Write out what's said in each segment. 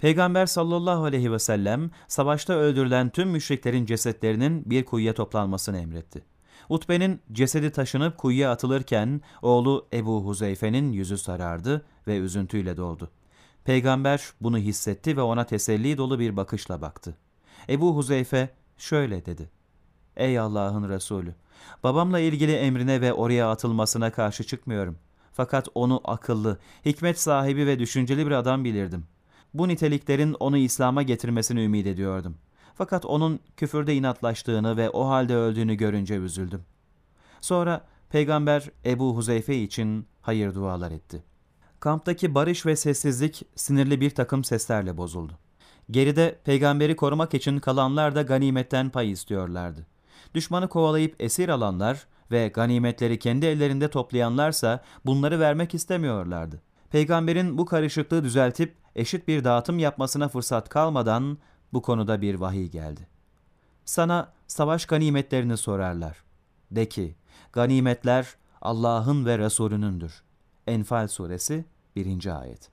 Peygamber sallallahu aleyhi ve sellem savaşta öldürülen tüm müşriklerin cesetlerinin bir kuyuya toplanmasını emretti. Utbe'nin cesedi taşınıp kuyuya atılırken oğlu Ebu Huzeyfe'nin yüzü sarardı ve üzüntüyle doldu. Peygamber bunu hissetti ve ona teselli dolu bir bakışla baktı. Ebu Huzeyfe şöyle dedi. Ey Allah'ın Resulü! Babamla ilgili emrine ve oraya atılmasına karşı çıkmıyorum. Fakat onu akıllı, hikmet sahibi ve düşünceli bir adam bilirdim. Bu niteliklerin onu İslam'a getirmesini ümit ediyordum. Fakat onun küfürde inatlaştığını ve o halde öldüğünü görünce üzüldüm. Sonra Peygamber Ebu Huzeyfe için hayır dualar etti. Kamptaki barış ve sessizlik sinirli bir takım seslerle bozuldu. Geride peygamberi korumak için kalanlar da ganimetten pay istiyorlardı. Düşmanı kovalayıp esir alanlar ve ganimetleri kendi ellerinde toplayanlarsa bunları vermek istemiyorlardı. Peygamberin bu karışıklığı düzeltip eşit bir dağıtım yapmasına fırsat kalmadan bu konuda bir vahiy geldi. Sana savaş ganimetlerini sorarlar. De ki, ganimetler Allah'ın ve Resulünündür. Enfal suresi 1. ayet.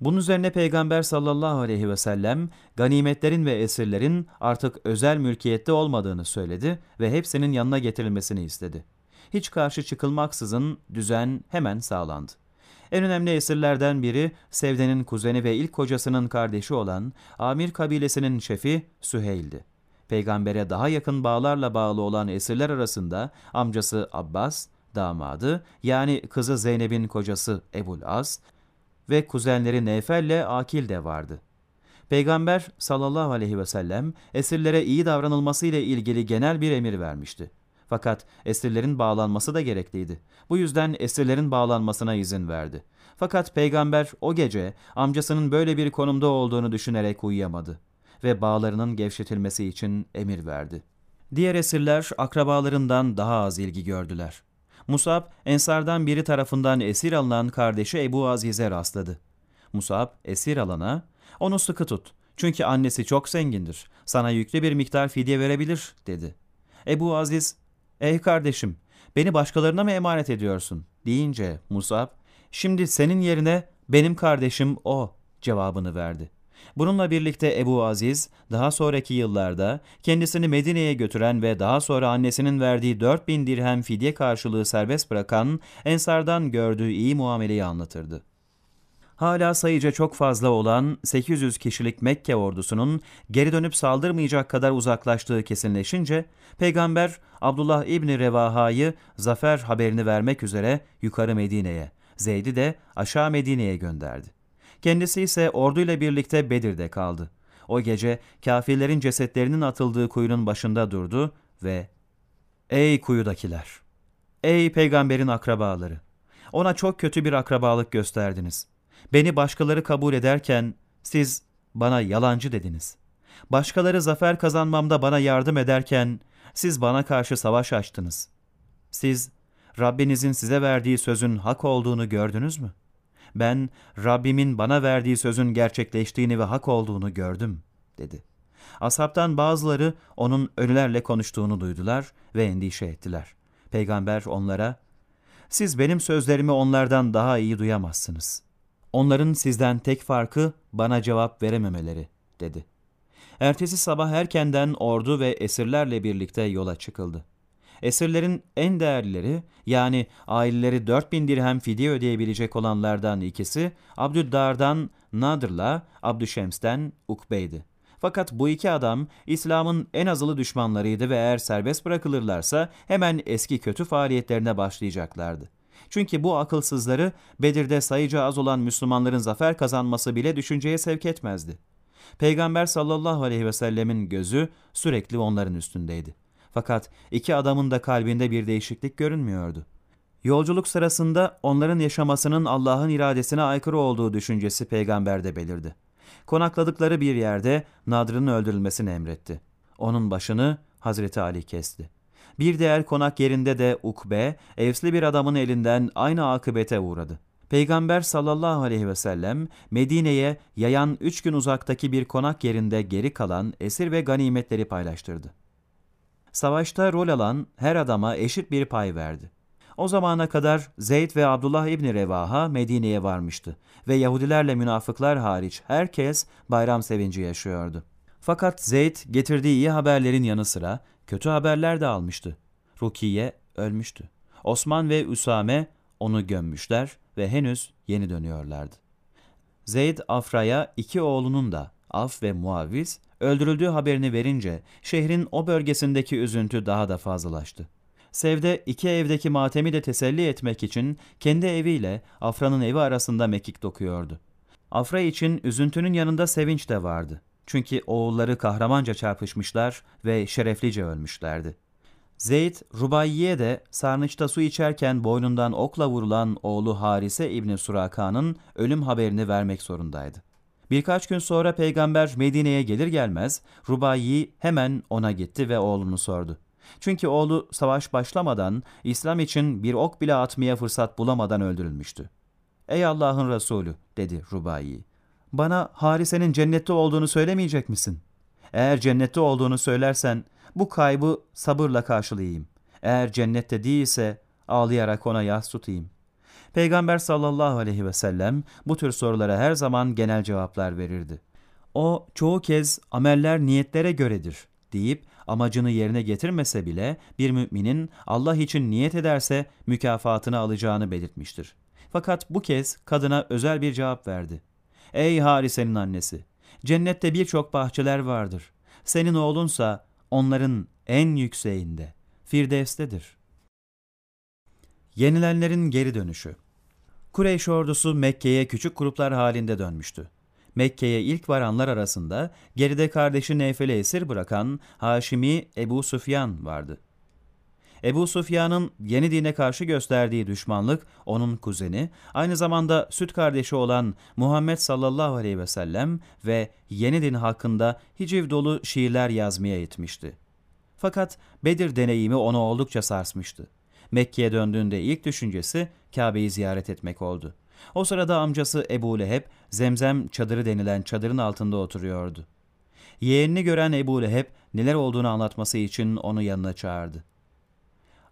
Bunun üzerine Peygamber sallallahu aleyhi ve sellem ganimetlerin ve esirlerin artık özel mülkiyette olmadığını söyledi ve hepsinin yanına getirilmesini istedi. Hiç karşı çıkılmaksızın düzen hemen sağlandı. En önemli esirlerden biri Sevde'nin kuzeni ve ilk kocasının kardeşi olan Amir kabilesinin şefi Süheyl'di. Peygambere daha yakın bağlarla bağlı olan esirler arasında amcası Abbas, damadı yani kızı Zeynep'in kocası Ebul As ve kuzenleri Nefel ile Akil de vardı. Peygamber sallallahu aleyhi ve sellem esirlere iyi davranılması ile ilgili genel bir emir vermişti. Fakat esirlerin bağlanması da gerekliydi. Bu yüzden esirlerin bağlanmasına izin verdi. Fakat peygamber o gece amcasının böyle bir konumda olduğunu düşünerek uyuyamadı ve bağlarının gevşetilmesi için emir verdi. Diğer esirler akrabalarından daha az ilgi gördüler. Musab, Ensardan biri tarafından esir alınan kardeşi Ebu Aziz'e rastladı. Musab, esir alana, onu sıkı tut çünkü annesi çok zengindir, sana yüklü bir miktar fidye verebilir, dedi. Ebu Aziz, ey kardeşim, beni başkalarına mı emanet ediyorsun, deyince Musab, şimdi senin yerine benim kardeşim o, cevabını verdi. Bununla birlikte Ebu Aziz daha sonraki yıllarda kendisini Medine'ye götüren ve daha sonra annesinin verdiği 4000 dirhem fidye karşılığı serbest bırakan Ensardan gördüğü iyi muameleyi anlatırdı. Hala sayıca çok fazla olan 800 kişilik Mekke ordusunun geri dönüp saldırmayacak kadar uzaklaştığı kesinleşince Peygamber Abdullah İbni Revaha'yı zafer haberini vermek üzere yukarı Medine'ye, Zeyd'i de aşağı Medine'ye gönderdi. Kendisi ise orduyla birlikte Bedir'de kaldı. O gece kafirlerin cesetlerinin atıldığı kuyunun başında durdu ve ''Ey kuyudakiler! Ey peygamberin akrabaları! Ona çok kötü bir akrabalık gösterdiniz. Beni başkaları kabul ederken siz bana yalancı dediniz. Başkaları zafer kazanmamda bana yardım ederken siz bana karşı savaş açtınız. Siz Rabbinizin size verdiği sözün hak olduğunu gördünüz mü?'' ben Rabbimin bana verdiği sözün gerçekleştiğini ve hak olduğunu gördüm, dedi. Ashabtan bazıları onun ölülerle konuştuğunu duydular ve endişe ettiler. Peygamber onlara, siz benim sözlerimi onlardan daha iyi duyamazsınız. Onların sizden tek farkı bana cevap verememeleri, dedi. Ertesi sabah erkenden ordu ve esirlerle birlikte yola çıkıldı. Esirlerin en değerlileri yani aileleri 4000 dirhem fidye ödeyebilecek olanlardan ikisi Abdüddar'dan Nadır'la Abdüşems'ten Ukbey'di. Fakat bu iki adam İslam'ın en azılı düşmanlarıydı ve eğer serbest bırakılırlarsa hemen eski kötü faaliyetlerine başlayacaklardı. Çünkü bu akılsızları Bedir'de sayıca az olan Müslümanların zafer kazanması bile düşünceye sevk etmezdi. Peygamber sallallahu aleyhi ve sellemin gözü sürekli onların üstündeydi. Fakat iki adamın da kalbinde bir değişiklik görünmüyordu. Yolculuk sırasında onların yaşamasının Allah'ın iradesine aykırı olduğu düşüncesi peygamberde belirdi. Konakladıkları bir yerde Nadr'ın öldürülmesini emretti. Onun başını Hazreti Ali kesti. Bir diğer konak yerinde de Ukbe, evsli bir adamın elinden aynı akıbete uğradı. Peygamber sallallahu aleyhi ve sellem Medine'ye yayan üç gün uzaktaki bir konak yerinde geri kalan esir ve ganimetleri paylaştırdı. Savaşta rol alan her adama eşit bir pay verdi. O zamana kadar Zeyd ve Abdullah İbni Revaha Medine'ye varmıştı ve Yahudilerle münafıklar hariç herkes bayram sevinci yaşıyordu. Fakat Zeyd getirdiği iyi haberlerin yanı sıra kötü haberler de almıştı. Rukiye ölmüştü. Osman ve Üsame onu gömmüşler ve henüz yeni dönüyorlardı. Zeyd Afra'ya iki oğlunun da Af ve Muaviz öldürüldüğü haberini verince şehrin o bölgesindeki üzüntü daha da fazlalaştı. Sevde iki evdeki matemi de teselli etmek için kendi eviyle Afra'nın evi arasında mekik dokuyordu. Afra için üzüntünün yanında sevinç de vardı. Çünkü oğulları kahramanca çarpışmışlar ve şereflice ölmüşlerdi. Zeyd, Rubayye de sarnıçta su içerken boynundan okla vurulan oğlu Harise İbni Suraka'nın ölüm haberini vermek zorundaydı. Birkaç gün sonra peygamber Medine'ye gelir gelmez Rubayyi hemen ona gitti ve oğlunu sordu. Çünkü oğlu savaş başlamadan İslam için bir ok bile atmaya fırsat bulamadan öldürülmüştü. Ey Allah'ın Resulü dedi Rubayyi. Bana Harise'nin cennette olduğunu söylemeyecek misin? Eğer cennette olduğunu söylersen bu kaybı sabırla karşılayayım. Eğer cennette değilse ağlayarak ona yas tutayım. Peygamber sallallahu aleyhi ve sellem bu tür sorulara her zaman genel cevaplar verirdi. O çoğu kez ameller niyetlere göredir deyip amacını yerine getirmese bile bir müminin Allah için niyet ederse mükafatını alacağını belirtmiştir. Fakat bu kez kadına özel bir cevap verdi. Ey Harise'nin annesi! Cennette birçok bahçeler vardır. Senin oğlunsa onların en yükseğinde, Firdevs'tedir. Yenilenlerin geri dönüşü Kureyş ordusu Mekke'ye küçük gruplar halinde dönmüştü. Mekke'ye ilk varanlar arasında geride kardeşi Neyfel'i esir bırakan Haşimi Ebu Süfyan vardı. Ebu Süfyan'ın yeni dine karşı gösterdiği düşmanlık onun kuzeni, aynı zamanda süt kardeşi olan Muhammed sallallahu aleyhi ve sellem ve yeni din hakkında hiciv dolu şiirler yazmaya itmişti. Fakat Bedir deneyimi onu oldukça sarsmıştı. Mekke'ye döndüğünde ilk düşüncesi Kabe'yi ziyaret etmek oldu. O sırada amcası Ebu Leheb, Zemzem çadırı denilen çadırın altında oturuyordu. Yeğenini gören Ebu Leheb neler olduğunu anlatması için onu yanına çağırdı.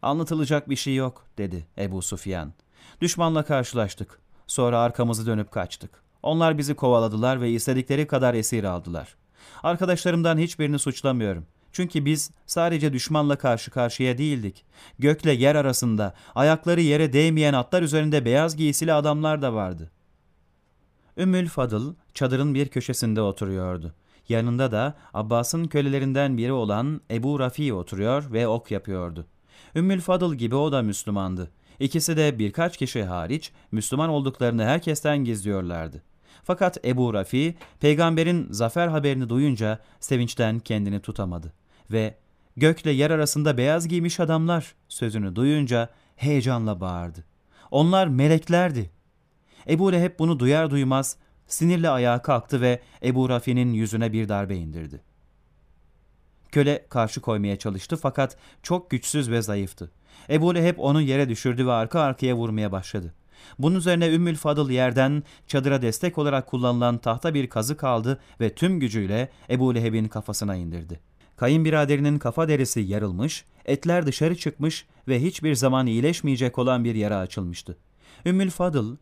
Anlatılacak bir şey yok dedi Ebu Sufyan. Düşmanla karşılaştık. Sonra arkamızı dönüp kaçtık. Onlar bizi kovaladılar ve istedikleri kadar esir aldılar. Arkadaşlarımdan hiçbirini suçlamıyorum. Çünkü biz sadece düşmanla karşı karşıya değildik. Gökle yer arasında ayakları yere değmeyen atlar üzerinde beyaz giysili adamlar da vardı. Ümmül Fadıl çadırın bir köşesinde oturuyordu. Yanında da Abbas'ın kölelerinden biri olan Ebu Rafi oturuyor ve ok yapıyordu. Ümmül Fadıl gibi o da Müslümandı. İkisi de birkaç kişi hariç Müslüman olduklarını herkesten gizliyorlardı. Fakat Ebu Rafi, peygamberin zafer haberini duyunca sevinçten kendini tutamadı ve gökle yer arasında beyaz giymiş adamlar sözünü duyunca heyecanla bağırdı. Onlar meleklerdi. Ebu Leheb bunu duyar duymaz sinirle ayağa kalktı ve Ebu Rafi'nin yüzüne bir darbe indirdi. Köle karşı koymaya çalıştı fakat çok güçsüz ve zayıftı. Ebu Leheb onu yere düşürdü ve arka arkaya vurmaya başladı. Bunun üzerine Ümmül Fadıl yerden çadıra destek olarak kullanılan tahta bir kazık aldı ve tüm gücüyle Ebu Leheb'in kafasına indirdi. Kayınbiraderinin kafa derisi yarılmış, etler dışarı çıkmış ve hiçbir zaman iyileşmeyecek olan bir yara açılmıştı. Ümmül Fadıl,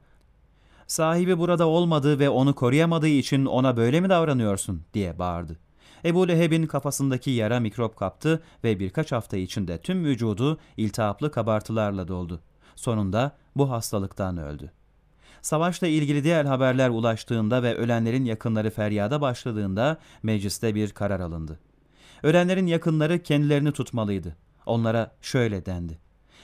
sahibi burada olmadığı ve onu koruyamadığı için ona böyle mi davranıyorsun diye bağırdı. Ebu Leheb'in kafasındaki yara mikrop kaptı ve birkaç hafta içinde tüm vücudu iltihaplı kabartılarla doldu. Sonunda bu hastalıktan öldü. Savaşla ilgili diğer haberler ulaştığında ve ölenlerin yakınları feryada başladığında mecliste bir karar alındı. Ölenlerin yakınları kendilerini tutmalıydı. Onlara şöyle dendi.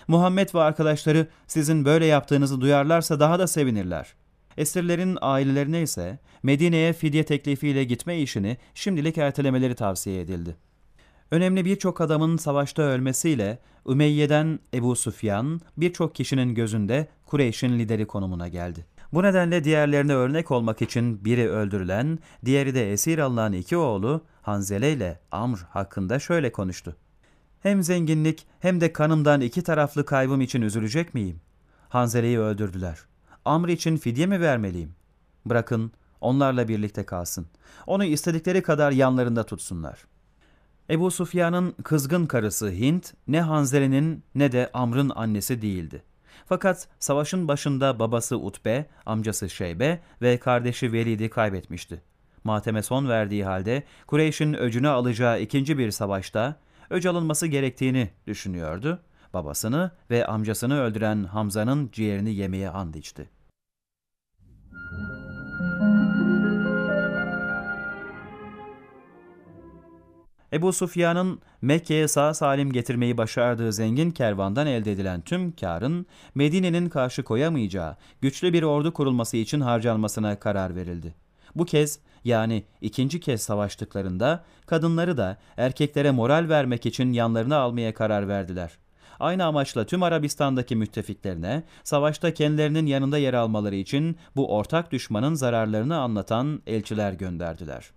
Muhammed ve arkadaşları sizin böyle yaptığınızı duyarlarsa daha da sevinirler. Esirlerin ailelerine ise Medine'ye fidye teklifiyle gitme işini şimdilik ertelemeleri tavsiye edildi. Önemli birçok adamın savaşta ölmesiyle Ümeyye'den Ebu Sufyan birçok kişinin gözünde Kureyş'in lideri konumuna geldi. Bu nedenle diğerlerine örnek olmak için biri öldürülen, diğeri de esir alınan iki oğlu Hanzele ile Amr hakkında şöyle konuştu. Hem zenginlik hem de kanımdan iki taraflı kaybım için üzülecek miyim? Hanzele'yi öldürdüler. Amr için fidye mi vermeliyim? Bırakın onlarla birlikte kalsın. Onu istedikleri kadar yanlarında tutsunlar. Ebu Sufyan'ın kızgın karısı Hint ne Hanzele'nin ne de Amr'ın annesi değildi. Fakat savaşın başında babası Utbe, amcası Şeybe ve kardeşi Velid'i kaybetmişti. Mateme son verdiği halde Kureyş'in öcünü alacağı ikinci bir savaşta öc alınması gerektiğini düşünüyordu. Babasını ve amcasını öldüren Hamza'nın ciğerini yemeye and içti. Ebu Sufyan'ın Mekke'ye sağ salim getirmeyi başardığı zengin kervandan elde edilen tüm karın Medine'nin karşı koyamayacağı güçlü bir ordu kurulması için harcanmasına karar verildi. Bu kez yani ikinci kez savaştıklarında kadınları da erkeklere moral vermek için yanlarına almaya karar verdiler. Aynı amaçla tüm Arabistan'daki müttefiklerine savaşta kendilerinin yanında yer almaları için bu ortak düşmanın zararlarını anlatan elçiler gönderdiler.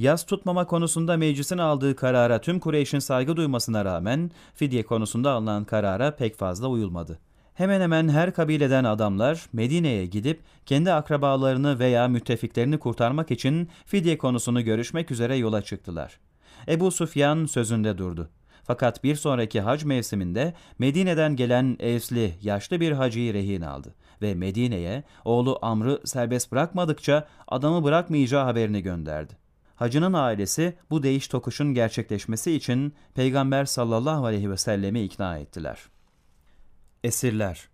Yaz tutmama konusunda meclisin aldığı karara tüm Kureyş'in saygı duymasına rağmen fidye konusunda alınan karara pek fazla uyulmadı. Hemen hemen her kabileden adamlar Medine'ye gidip kendi akrabalarını veya müttefiklerini kurtarmak için fidye konusunu görüşmek üzere yola çıktılar. Ebu Sufyan sözünde durdu. Fakat bir sonraki hac mevsiminde Medine'den gelen Evsli yaşlı bir hacıyı rehin aldı ve Medine'ye oğlu Amr'ı serbest bırakmadıkça adamı bırakmayacağı haberini gönderdi. Hacının ailesi bu değiş tokuşun gerçekleşmesi için Peygamber sallallahu aleyhi ve sellemi ikna ettiler. Esirler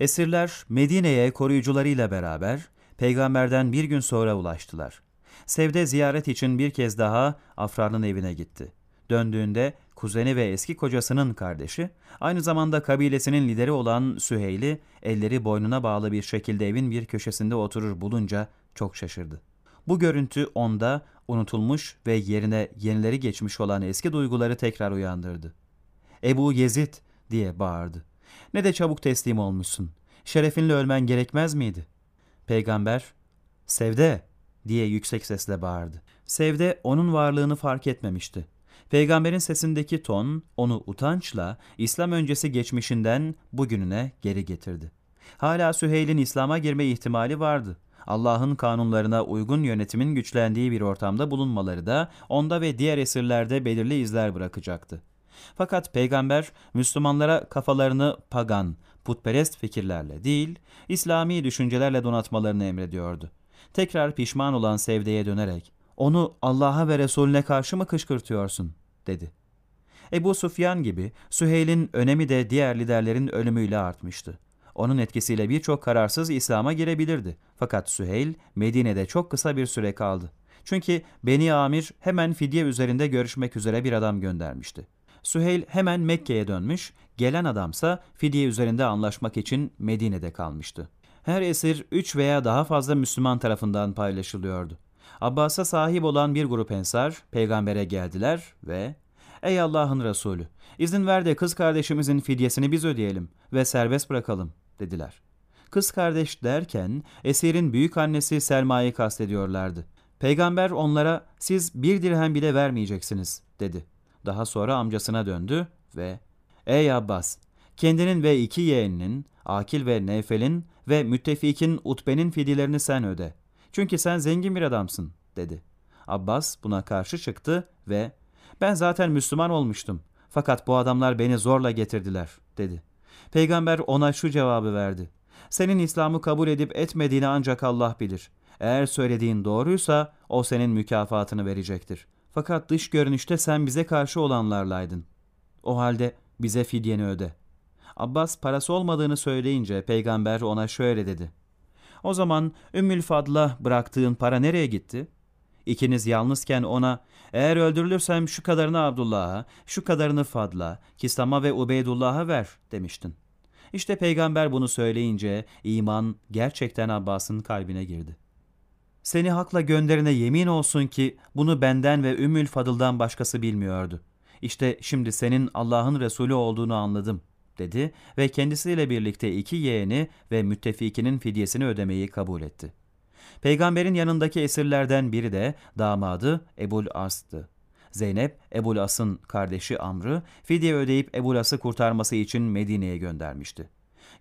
Esirler Medine'ye koruyucularıyla beraber peygamberden bir gün sonra ulaştılar. Sevde ziyaret için bir kez daha Afra'nın evine gitti. Döndüğünde kuzeni ve eski kocasının kardeşi, aynı zamanda kabilesinin lideri olan Süheyl'i elleri boynuna bağlı bir şekilde evin bir köşesinde oturur bulunca çok şaşırdı. Bu görüntü onda unutulmuş ve yerine yenileri geçmiş olan eski duyguları tekrar uyandırdı. Ebu Yezid diye bağırdı. Ne de çabuk teslim olmuşsun. Şerefinle ölmen gerekmez miydi? Peygamber, Sevde diye yüksek sesle bağırdı. Sevde onun varlığını fark etmemişti. Peygamberin sesindeki ton onu utançla İslam öncesi geçmişinden bugününe geri getirdi. Hala Süheyl'in İslam'a girme ihtimali vardı. Allah'ın kanunlarına uygun yönetimin güçlendiği bir ortamda bulunmaları da onda ve diğer esirlerde belirli izler bırakacaktı. Fakat peygamber Müslümanlara kafalarını pagan, putperest fikirlerle değil, İslami düşüncelerle donatmalarını emrediyordu. Tekrar pişman olan Sevde'ye dönerek, onu Allah'a ve Resulüne karşı mı kışkırtıyorsun? dedi. Ebu Sufyan gibi Süheyl'in önemi de diğer liderlerin ölümüyle artmıştı. Onun etkisiyle birçok kararsız İslam'a girebilirdi. Fakat Süheyl Medine'de çok kısa bir süre kaldı. Çünkü Beni Amir hemen fidye üzerinde görüşmek üzere bir adam göndermişti. Süheyl hemen Mekke'ye dönmüş, gelen adamsa fidye üzerinde anlaşmak için Medine'de kalmıştı. Her esir üç veya daha fazla Müslüman tarafından paylaşılıyordu. Abbas'a sahip olan bir grup ensar peygambere geldiler ve ''Ey Allah'ın Resulü, izin ver de kız kardeşimizin fidyesini biz ödeyelim ve serbest bırakalım.'' dediler. Kız kardeş derken esirin büyük annesi Selma'yı kastediyorlardı. Peygamber onlara siz bir dirhem bile vermeyeceksiniz dedi. Daha sonra amcasına döndü ve ''Ey Abbas, kendinin ve iki yeğeninin, Akil ve Neyfel'in ve müttefikin Utbe'nin fidilerini sen öde. Çünkü sen zengin bir adamsın.'' dedi. Abbas buna karşı çıktı ve ''Ben zaten Müslüman olmuştum. Fakat bu adamlar beni zorla getirdiler.'' dedi. Peygamber ona şu cevabı verdi. Senin İslam'ı kabul edip etmediğini ancak Allah bilir. Eğer söylediğin doğruysa o senin mükafatını verecektir. Fakat dış görünüşte sen bize karşı olanlarlaydın. O halde bize fidyeni öde. Abbas parası olmadığını söyleyince peygamber ona şöyle dedi. O zaman Ümmül Fadla bıraktığın para nereye gitti? İkiniz yalnızken ona eğer öldürülürsem şu kadarını Abdullah'a, şu kadarını Fadla, Kisama ve Ubeydullah'a ver demiştin. İşte peygamber bunu söyleyince iman gerçekten Abbas'ın kalbine girdi. Seni hakla gönderine yemin olsun ki bunu benden ve Ümmül Fadıl'dan başkası bilmiyordu. İşte şimdi senin Allah'ın Resulü olduğunu anladım dedi ve kendisiyle birlikte iki yeğeni ve müttefikinin fidyesini ödemeyi kabul etti. Peygamberin yanındaki esirlerden biri de damadı Ebul As'tı. Zeynep, Ebul As'ın kardeşi Amr'ı fidye ödeyip Ebul As'ı kurtarması için Medine'ye göndermişti.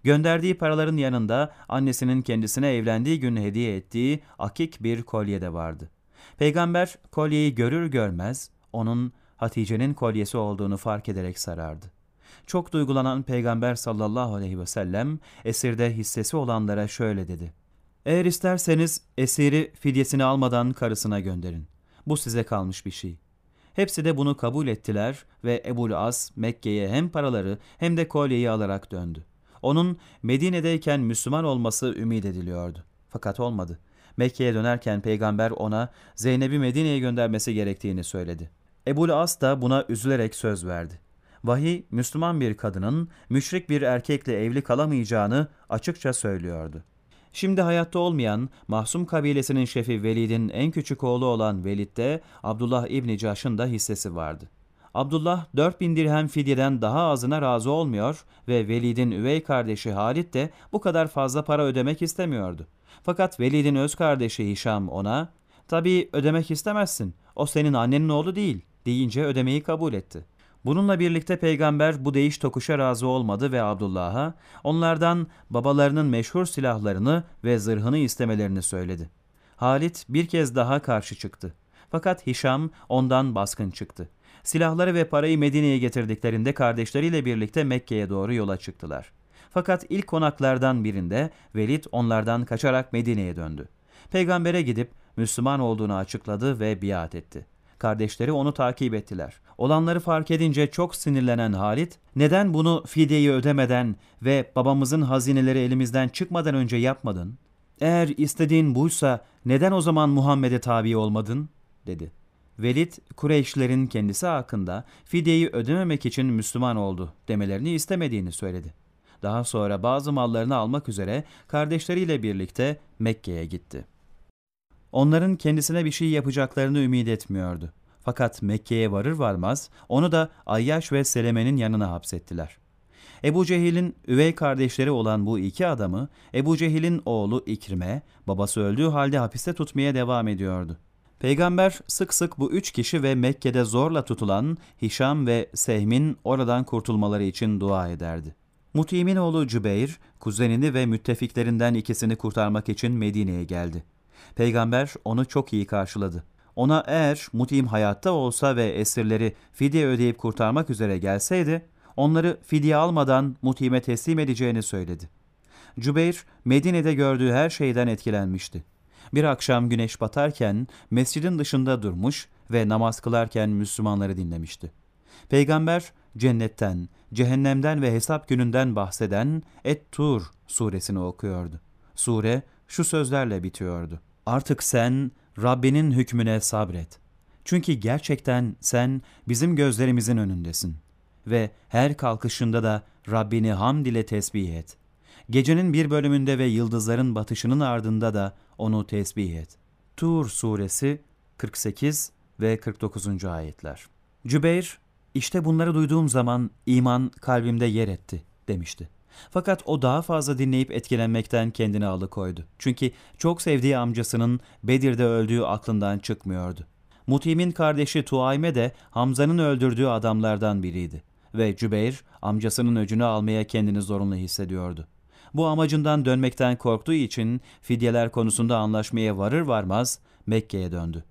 Gönderdiği paraların yanında annesinin kendisine evlendiği gün hediye ettiği akik bir kolye de vardı. Peygamber kolyeyi görür görmez onun Hatice'nin kolyesi olduğunu fark ederek sarardı. Çok duygulanan Peygamber sallallahu aleyhi ve sellem esirde hissesi olanlara şöyle dedi. Eğer isterseniz esiri fidyesini almadan karısına gönderin. Bu size kalmış bir şey. Hepsi de bunu kabul ettiler ve Ebul As Mekke'ye hem paraları hem de kolyeyi alarak döndü. Onun Medine'deyken Müslüman olması ümit ediliyordu. Fakat olmadı. Mekke'ye dönerken peygamber ona Zeynep'i Medine'ye göndermesi gerektiğini söyledi. Ebul As da buna üzülerek söz verdi. Vahiy, Müslüman bir kadının müşrik bir erkekle evli kalamayacağını açıkça söylüyordu. Şimdi hayatta olmayan Mahsum kabilesinin şefi Velid'in en küçük oğlu olan Velid'de Abdullah İbni Caş'ın da hissesi vardı. Abdullah 4000 dirhem fidyeden daha azına razı olmuyor ve Velid'in üvey kardeşi Halit de bu kadar fazla para ödemek istemiyordu. Fakat Velid'in öz kardeşi Hişam ona, ''Tabii ödemek istemezsin, o senin annenin oğlu değil.'' deyince ödemeyi kabul etti. Bununla birlikte peygamber bu değiş tokuşa razı olmadı ve Abdullah'a onlardan babalarının meşhur silahlarını ve zırhını istemelerini söyledi. Halit bir kez daha karşı çıktı. Fakat Hişam ondan baskın çıktı. Silahları ve parayı Medine'ye getirdiklerinde kardeşleriyle birlikte Mekke'ye doğru yola çıktılar. Fakat ilk konaklardan birinde Velid onlardan kaçarak Medine'ye döndü. Peygambere gidip Müslüman olduğunu açıkladı ve biat etti. Kardeşleri onu takip ettiler. Olanları fark edince çok sinirlenen Halit, neden bunu fidyeyi ödemeden ve babamızın hazineleri elimizden çıkmadan önce yapmadın? Eğer istediğin buysa neden o zaman Muhammed'e tabi olmadın? dedi. Velid, Kureyşlerin kendisi hakkında fidyeyi ödememek için Müslüman oldu demelerini istemediğini söyledi. Daha sonra bazı mallarını almak üzere kardeşleriyle birlikte Mekke'ye gitti. Onların kendisine bir şey yapacaklarını ümit etmiyordu. Fakat Mekke'ye varır varmaz onu da Ayyaş ve Seleme'nin yanına hapsettiler. Ebu Cehil'in üvey kardeşleri olan bu iki adamı Ebu Cehil'in oğlu İkrime, babası öldüğü halde hapiste tutmaya devam ediyordu. Peygamber sık sık bu üç kişi ve Mekke'de zorla tutulan Hişam ve Sehm'in oradan kurtulmaları için dua ederdi. Mutim'in oğlu Cübeyr, kuzenini ve müttefiklerinden ikisini kurtarmak için Medine'ye geldi. Peygamber onu çok iyi karşıladı. Ona eğer Mutim hayatta olsa ve esirleri fidye ödeyip kurtarmak üzere gelseydi, onları fidye almadan Mutim'e teslim edeceğini söyledi. Cübeyr, Medine'de gördüğü her şeyden etkilenmişti. Bir akşam güneş batarken mescidin dışında durmuş ve namaz kılarken Müslümanları dinlemişti. Peygamber cennetten, cehennemden ve hesap gününden bahseden Et-Tur suresini okuyordu. Sure şu sözlerle bitiyordu. Artık sen Rabbinin hükmüne sabret. Çünkü gerçekten sen bizim gözlerimizin önündesin. Ve her kalkışında da Rabbini hamd ile tesbih et. Gecenin bir bölümünde ve yıldızların batışının ardında da onu tesbih et. Tur suresi 48 ve 49. ayetler. Cübeyr, işte bunları duyduğum zaman iman kalbimde yer etti demişti. Fakat o daha fazla dinleyip etkilenmekten kendini alıkoydu. Çünkü çok sevdiği amcasının Bedir'de öldüğü aklından çıkmıyordu. Mutim'in kardeşi Tuayme de Hamza'nın öldürdüğü adamlardan biriydi. Ve Cübeyr amcasının öcünü almaya kendini zorunlu hissediyordu. Bu amacından dönmekten korktuğu için fidyeler konusunda anlaşmaya varır varmaz Mekke'ye döndü.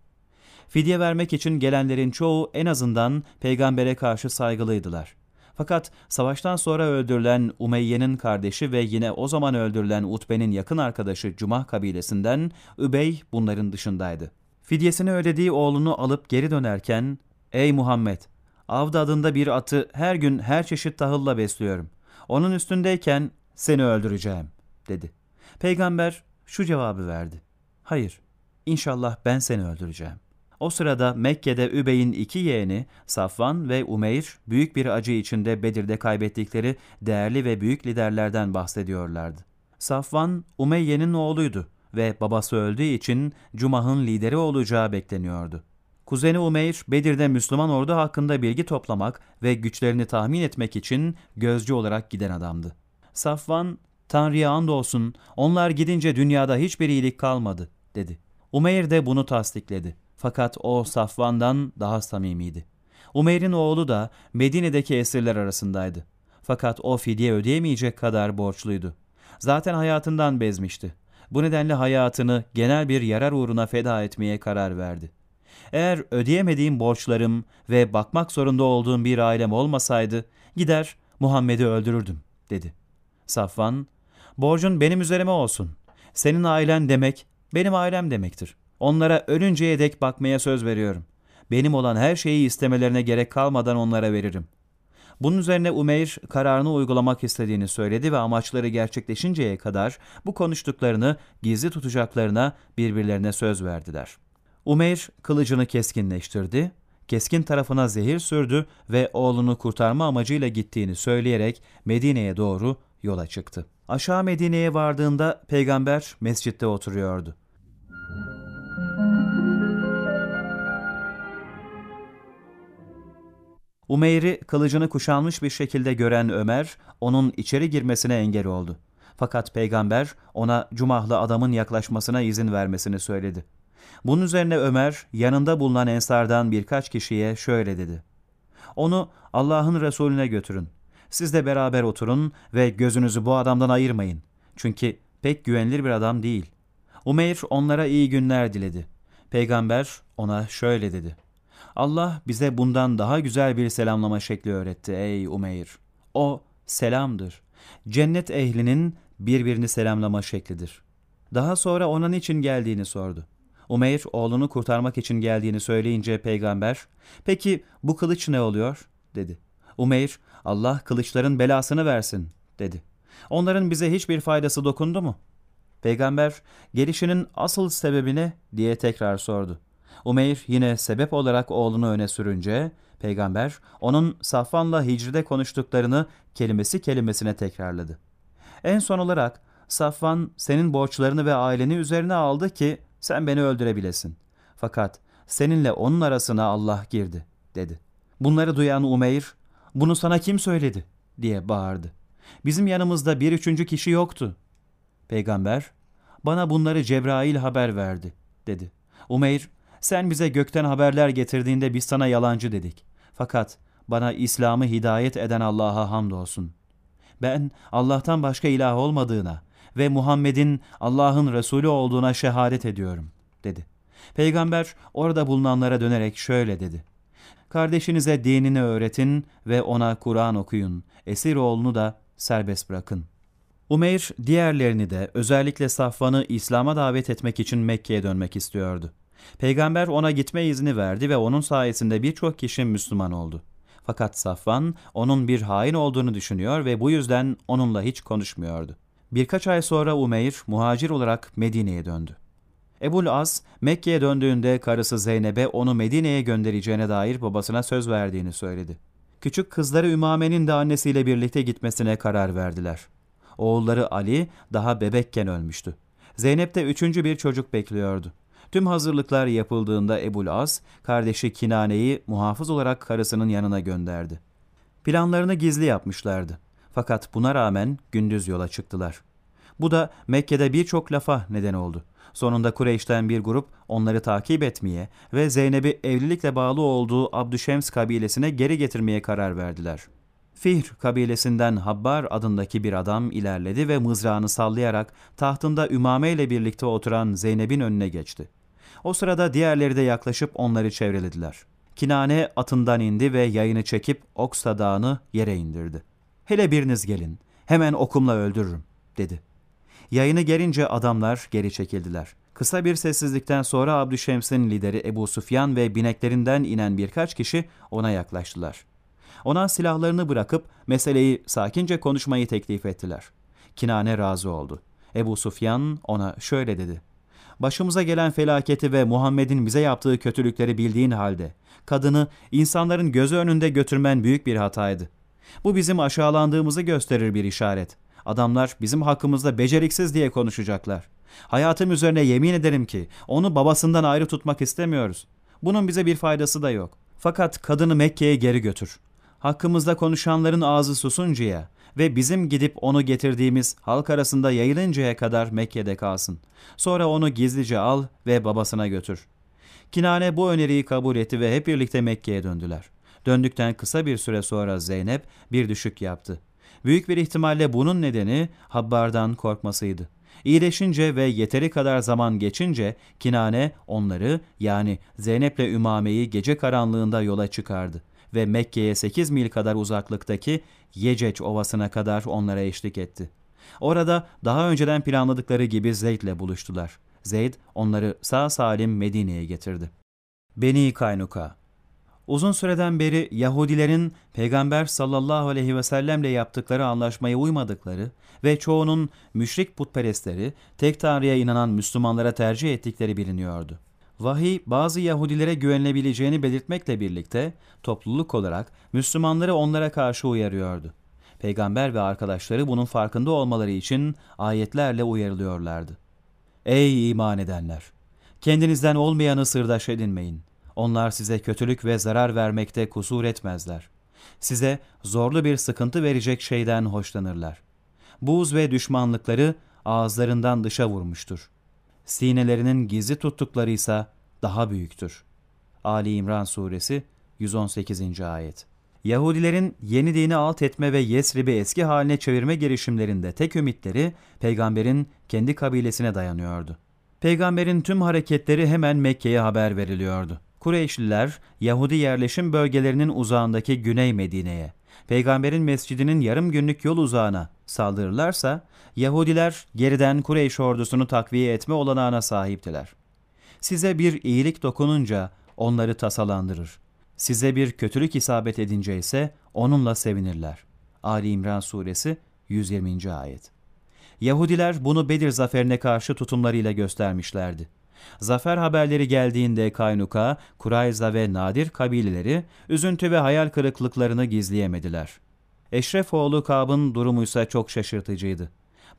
Fidye vermek için gelenlerin çoğu en azından peygambere karşı saygılıydılar. Fakat savaştan sonra öldürülen Umeyye'nin kardeşi ve yine o zaman öldürülen Utbe'nin yakın arkadaşı Cumah kabilesinden Übey bunların dışındaydı. Fidyesini ödediği oğlunu alıp geri dönerken, ''Ey Muhammed, Avd adında bir atı her gün her çeşit tahılla besliyorum. Onun üstündeyken seni öldüreceğim.'' dedi. Peygamber şu cevabı verdi. ''Hayır, inşallah ben seni öldüreceğim.'' O sırada Mekke'de Übey'in iki yeğeni Safvan ve Umeyr büyük bir acı içinde Bedir'de kaybettikleri değerli ve büyük liderlerden bahsediyorlardı. Safvan Umeyye'nin oğluydu ve babası öldüğü için Cumah'ın lideri olacağı bekleniyordu. Kuzeni Umeyr, Bedir'de Müslüman ordu hakkında bilgi toplamak ve güçlerini tahmin etmek için gözcü olarak giden adamdı. Safvan, Tanrı'ya andolsun onlar gidince dünyada hiçbir iyilik kalmadı, dedi. Umeyr de bunu tasdikledi. Fakat o Safvan'dan daha samimiydi. Umeyr'in oğlu da Medine'deki esirler arasındaydı. Fakat o fidye ödeyemeyecek kadar borçluydu. Zaten hayatından bezmişti. Bu nedenle hayatını genel bir yarar uğruna feda etmeye karar verdi. Eğer ödeyemediğim borçlarım ve bakmak zorunda olduğum bir ailem olmasaydı, gider Muhammed'i öldürürdüm, dedi. Safvan, borcun benim üzerime olsun. Senin ailen demek, benim ailem demektir. Onlara ölünceye dek bakmaya söz veriyorum. Benim olan her şeyi istemelerine gerek kalmadan onlara veririm. Bunun üzerine Umeyr kararını uygulamak istediğini söyledi ve amaçları gerçekleşinceye kadar bu konuştuklarını gizli tutacaklarına birbirlerine söz verdiler. Umeyr kılıcını keskinleştirdi, keskin tarafına zehir sürdü ve oğlunu kurtarma amacıyla gittiğini söyleyerek Medine'ye doğru yola çıktı. Aşağı Medine'ye vardığında peygamber mescitte oturuyordu. Umeyr'i kılıcını kuşanmış bir şekilde gören Ömer, onun içeri girmesine engel oldu. Fakat peygamber ona cumahlı adamın yaklaşmasına izin vermesini söyledi. Bunun üzerine Ömer yanında bulunan ensardan birkaç kişiye şöyle dedi. Onu Allah'ın Resulüne götürün. Siz de beraber oturun ve gözünüzü bu adamdan ayırmayın. Çünkü pek güvenilir bir adam değil. Umeyr onlara iyi günler diledi. Peygamber ona şöyle dedi. Allah bize bundan daha güzel bir selamlama şekli öğretti ey Umeyr. O selamdır. Cennet ehlinin birbirini selamlama şeklidir. Daha sonra ona niçin geldiğini sordu. Umeyr oğlunu kurtarmak için geldiğini söyleyince peygamber, peki bu kılıç ne oluyor? dedi. Umeyr, Allah kılıçların belasını versin, dedi. Onların bize hiçbir faydası dokundu mu? Peygamber, gelişinin asıl sebebini diye tekrar sordu. Umeyr yine sebep olarak oğlunu öne sürünce, peygamber onun Safvan'la hicride konuştuklarını kelimesi kelimesine tekrarladı. En son olarak Safvan senin borçlarını ve aileni üzerine aldı ki sen beni öldürebilesin. Fakat seninle onun arasına Allah girdi, dedi. Bunları duyan Umeyr, bunu sana kim söyledi, diye bağırdı. Bizim yanımızda bir üçüncü kişi yoktu. Peygamber, bana bunları Cebrail haber verdi, dedi. Umeyr, sen bize gökten haberler getirdiğinde biz sana yalancı dedik. Fakat bana İslam'ı hidayet eden Allah'a hamdolsun. Ben Allah'tan başka ilah olmadığına ve Muhammed'in Allah'ın Resulü olduğuna şehadet ediyorum, dedi. Peygamber orada bulunanlara dönerek şöyle dedi. Kardeşinize dinini öğretin ve ona Kur'an okuyun. Esir oğlunu da serbest bırakın. Umeyr diğerlerini de özellikle Safvan'ı İslam'a davet etmek için Mekke'ye dönmek istiyordu. Peygamber ona gitme izni verdi ve onun sayesinde birçok kişi Müslüman oldu. Fakat Safvan onun bir hain olduğunu düşünüyor ve bu yüzden onunla hiç konuşmuyordu. Birkaç ay sonra Umeyr muhacir olarak Medine'ye döndü. Ebul Az, Mekke'ye döndüğünde karısı Zeynep'e onu Medine'ye göndereceğine dair babasına söz verdiğini söyledi. Küçük kızları Ümame'nin de annesiyle birlikte gitmesine karar verdiler. Oğulları Ali daha bebekken ölmüştü. Zeynep de üçüncü bir çocuk bekliyordu. Tüm hazırlıklar yapıldığında Ebul As, kardeşi Kinane'yi muhafız olarak karısının yanına gönderdi. Planlarını gizli yapmışlardı. Fakat buna rağmen gündüz yola çıktılar. Bu da Mekke'de birçok lafa neden oldu. Sonunda Kureyş'ten bir grup onları takip etmeye ve Zeynep'i evlilikle bağlı olduğu Abdüşems kabilesine geri getirmeye karar verdiler. Fihr kabilesinden Habbar adındaki bir adam ilerledi ve mızrağını sallayarak tahtında Ümame ile birlikte oturan Zeynep'in önüne geçti. O sırada diğerleri de yaklaşıp onları çevrelediler. Kinane atından indi ve yayını çekip Oksa dağını yere indirdi. Hele biriniz gelin, hemen okumla öldürürüm, dedi. Yayını gerince adamlar geri çekildiler. Kısa bir sessizlikten sonra Abdüşems'in lideri Ebu Sufyan ve bineklerinden inen birkaç kişi ona yaklaştılar. Ona silahlarını bırakıp meseleyi sakince konuşmayı teklif ettiler. Kinane razı oldu. Ebu Sufyan ona şöyle dedi. Başımıza gelen felaketi ve Muhammed'in bize yaptığı kötülükleri bildiğin halde kadını insanların gözü önünde götürmen büyük bir hataydı. Bu bizim aşağılandığımızı gösterir bir işaret. Adamlar bizim hakkımızda beceriksiz diye konuşacaklar. Hayatım üzerine yemin ederim ki onu babasından ayrı tutmak istemiyoruz. Bunun bize bir faydası da yok. Fakat kadını Mekke'ye geri götür. Hakkımızda konuşanların ağzı susuncaya ve bizim gidip onu getirdiğimiz halk arasında yayılıncaya kadar Mekke'de kalsın. Sonra onu gizlice al ve babasına götür. Kinane bu öneriyi kabul etti ve hep birlikte Mekke'ye döndüler. Döndükten kısa bir süre sonra Zeynep bir düşük yaptı. Büyük bir ihtimalle bunun nedeni Habbar'dan korkmasıydı. İyileşince ve yeteri kadar zaman geçince Kinane onları yani Zeynep'le Ümame'yi gece karanlığında yola çıkardı ve Mekke'ye 8 mil kadar uzaklıktaki Yeceç Ovası'na kadar onlara eşlik etti. Orada daha önceden planladıkları gibi Zeyd ile buluştular. Zeyd onları sağ salim Medine'ye getirdi. Beni Kaynuka Uzun süreden beri Yahudilerin Peygamber sallallahu aleyhi ve sellemle yaptıkları anlaşmaya uymadıkları ve çoğunun müşrik putperestleri tek tanrıya inanan Müslümanlara tercih ettikleri biliniyordu. Vahiy bazı Yahudilere güvenilebileceğini belirtmekle birlikte topluluk olarak Müslümanları onlara karşı uyarıyordu. Peygamber ve arkadaşları bunun farkında olmaları için ayetlerle uyarılıyorlardı. Ey iman edenler! Kendinizden olmayanı sırdaş edinmeyin. Onlar size kötülük ve zarar vermekte kusur etmezler. Size zorlu bir sıkıntı verecek şeyden hoşlanırlar. Buz ve düşmanlıkları ağızlarından dışa vurmuştur. Sinelerinin gizli tuttukları ise daha büyüktür. Ali İmran Suresi 118. Ayet Yahudilerin yeni dini alt etme ve Yesrib'i eski haline çevirme girişimlerinde tek ümitleri peygamberin kendi kabilesine dayanıyordu. Peygamberin tüm hareketleri hemen Mekke'ye haber veriliyordu. Kureyşliler Yahudi yerleşim bölgelerinin uzağındaki Güney Medine'ye, Peygamberin mescidinin yarım günlük yol uzağına saldırırlarsa Yahudiler geriden Kureyş ordusunu takviye etme olanağına sahiptiler. Size bir iyilik dokununca onları tasalandırır. Size bir kötülük isabet edince ise onunla sevinirler. Ali İmran Suresi 120. Ayet Yahudiler bunu Bedir zaferine karşı tutumlarıyla göstermişlerdi. Zafer haberleri geldiğinde Kaynuka, Kurayza ve Nadir kabileleri üzüntü ve hayal kırıklıklarını gizleyemediler. Eşrefoğlu Kab'ın durumuysa çok şaşırtıcıydı.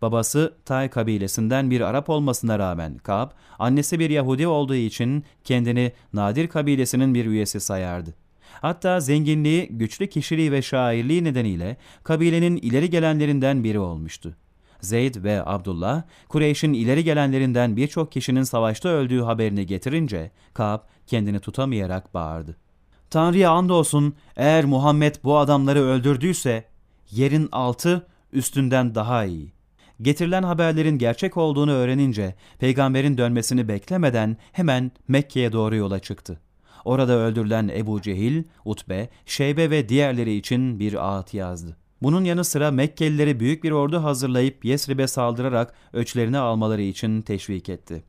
Babası Tay kabilesinden bir Arap olmasına rağmen Kab, annesi bir Yahudi olduğu için kendini Nadir kabilesinin bir üyesi sayardı. Hatta zenginliği, güçlü kişiliği ve şairliği nedeniyle kabilenin ileri gelenlerinden biri olmuştu. Zeyd ve Abdullah, Kureyş'in ileri gelenlerinden birçok kişinin savaşta öldüğü haberini getirince Kab kendini tutamayarak bağırdı. Tanrı'ya andolsun eğer Muhammed bu adamları öldürdüyse yerin altı üstünden daha iyi. Getirilen haberlerin gerçek olduğunu öğrenince peygamberin dönmesini beklemeden hemen Mekke'ye doğru yola çıktı. Orada öldürülen Ebu Cehil, Utbe, Şeybe ve diğerleri için bir ağıt yazdı. Bunun yanı sıra Mekkelileri büyük bir ordu hazırlayıp Yesrib'e saldırarak öçlerini almaları için teşvik etti.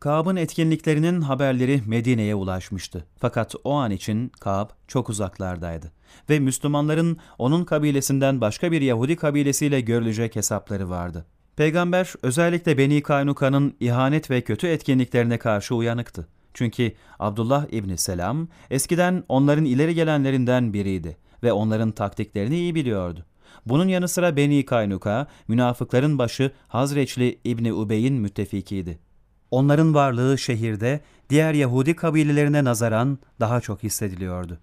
Kaab'ın etkinliklerinin haberleri Medine'ye ulaşmıştı. Fakat o an için Kaab çok uzaklardaydı ve Müslümanların onun kabilesinden başka bir Yahudi kabilesiyle görülecek hesapları vardı. Peygamber özellikle Beni Kaynuka'nın ihanet ve kötü etkinliklerine karşı uyanıktı. Çünkü Abdullah İbni Selam eskiden onların ileri gelenlerinden biriydi ve onların taktiklerini iyi biliyordu. Bunun yanı sıra Beni Kaynuka, münafıkların başı Hazreçli İbni Ubey'in müttefikiydi. Onların varlığı şehirde diğer Yahudi kabilelerine nazaran daha çok hissediliyordu.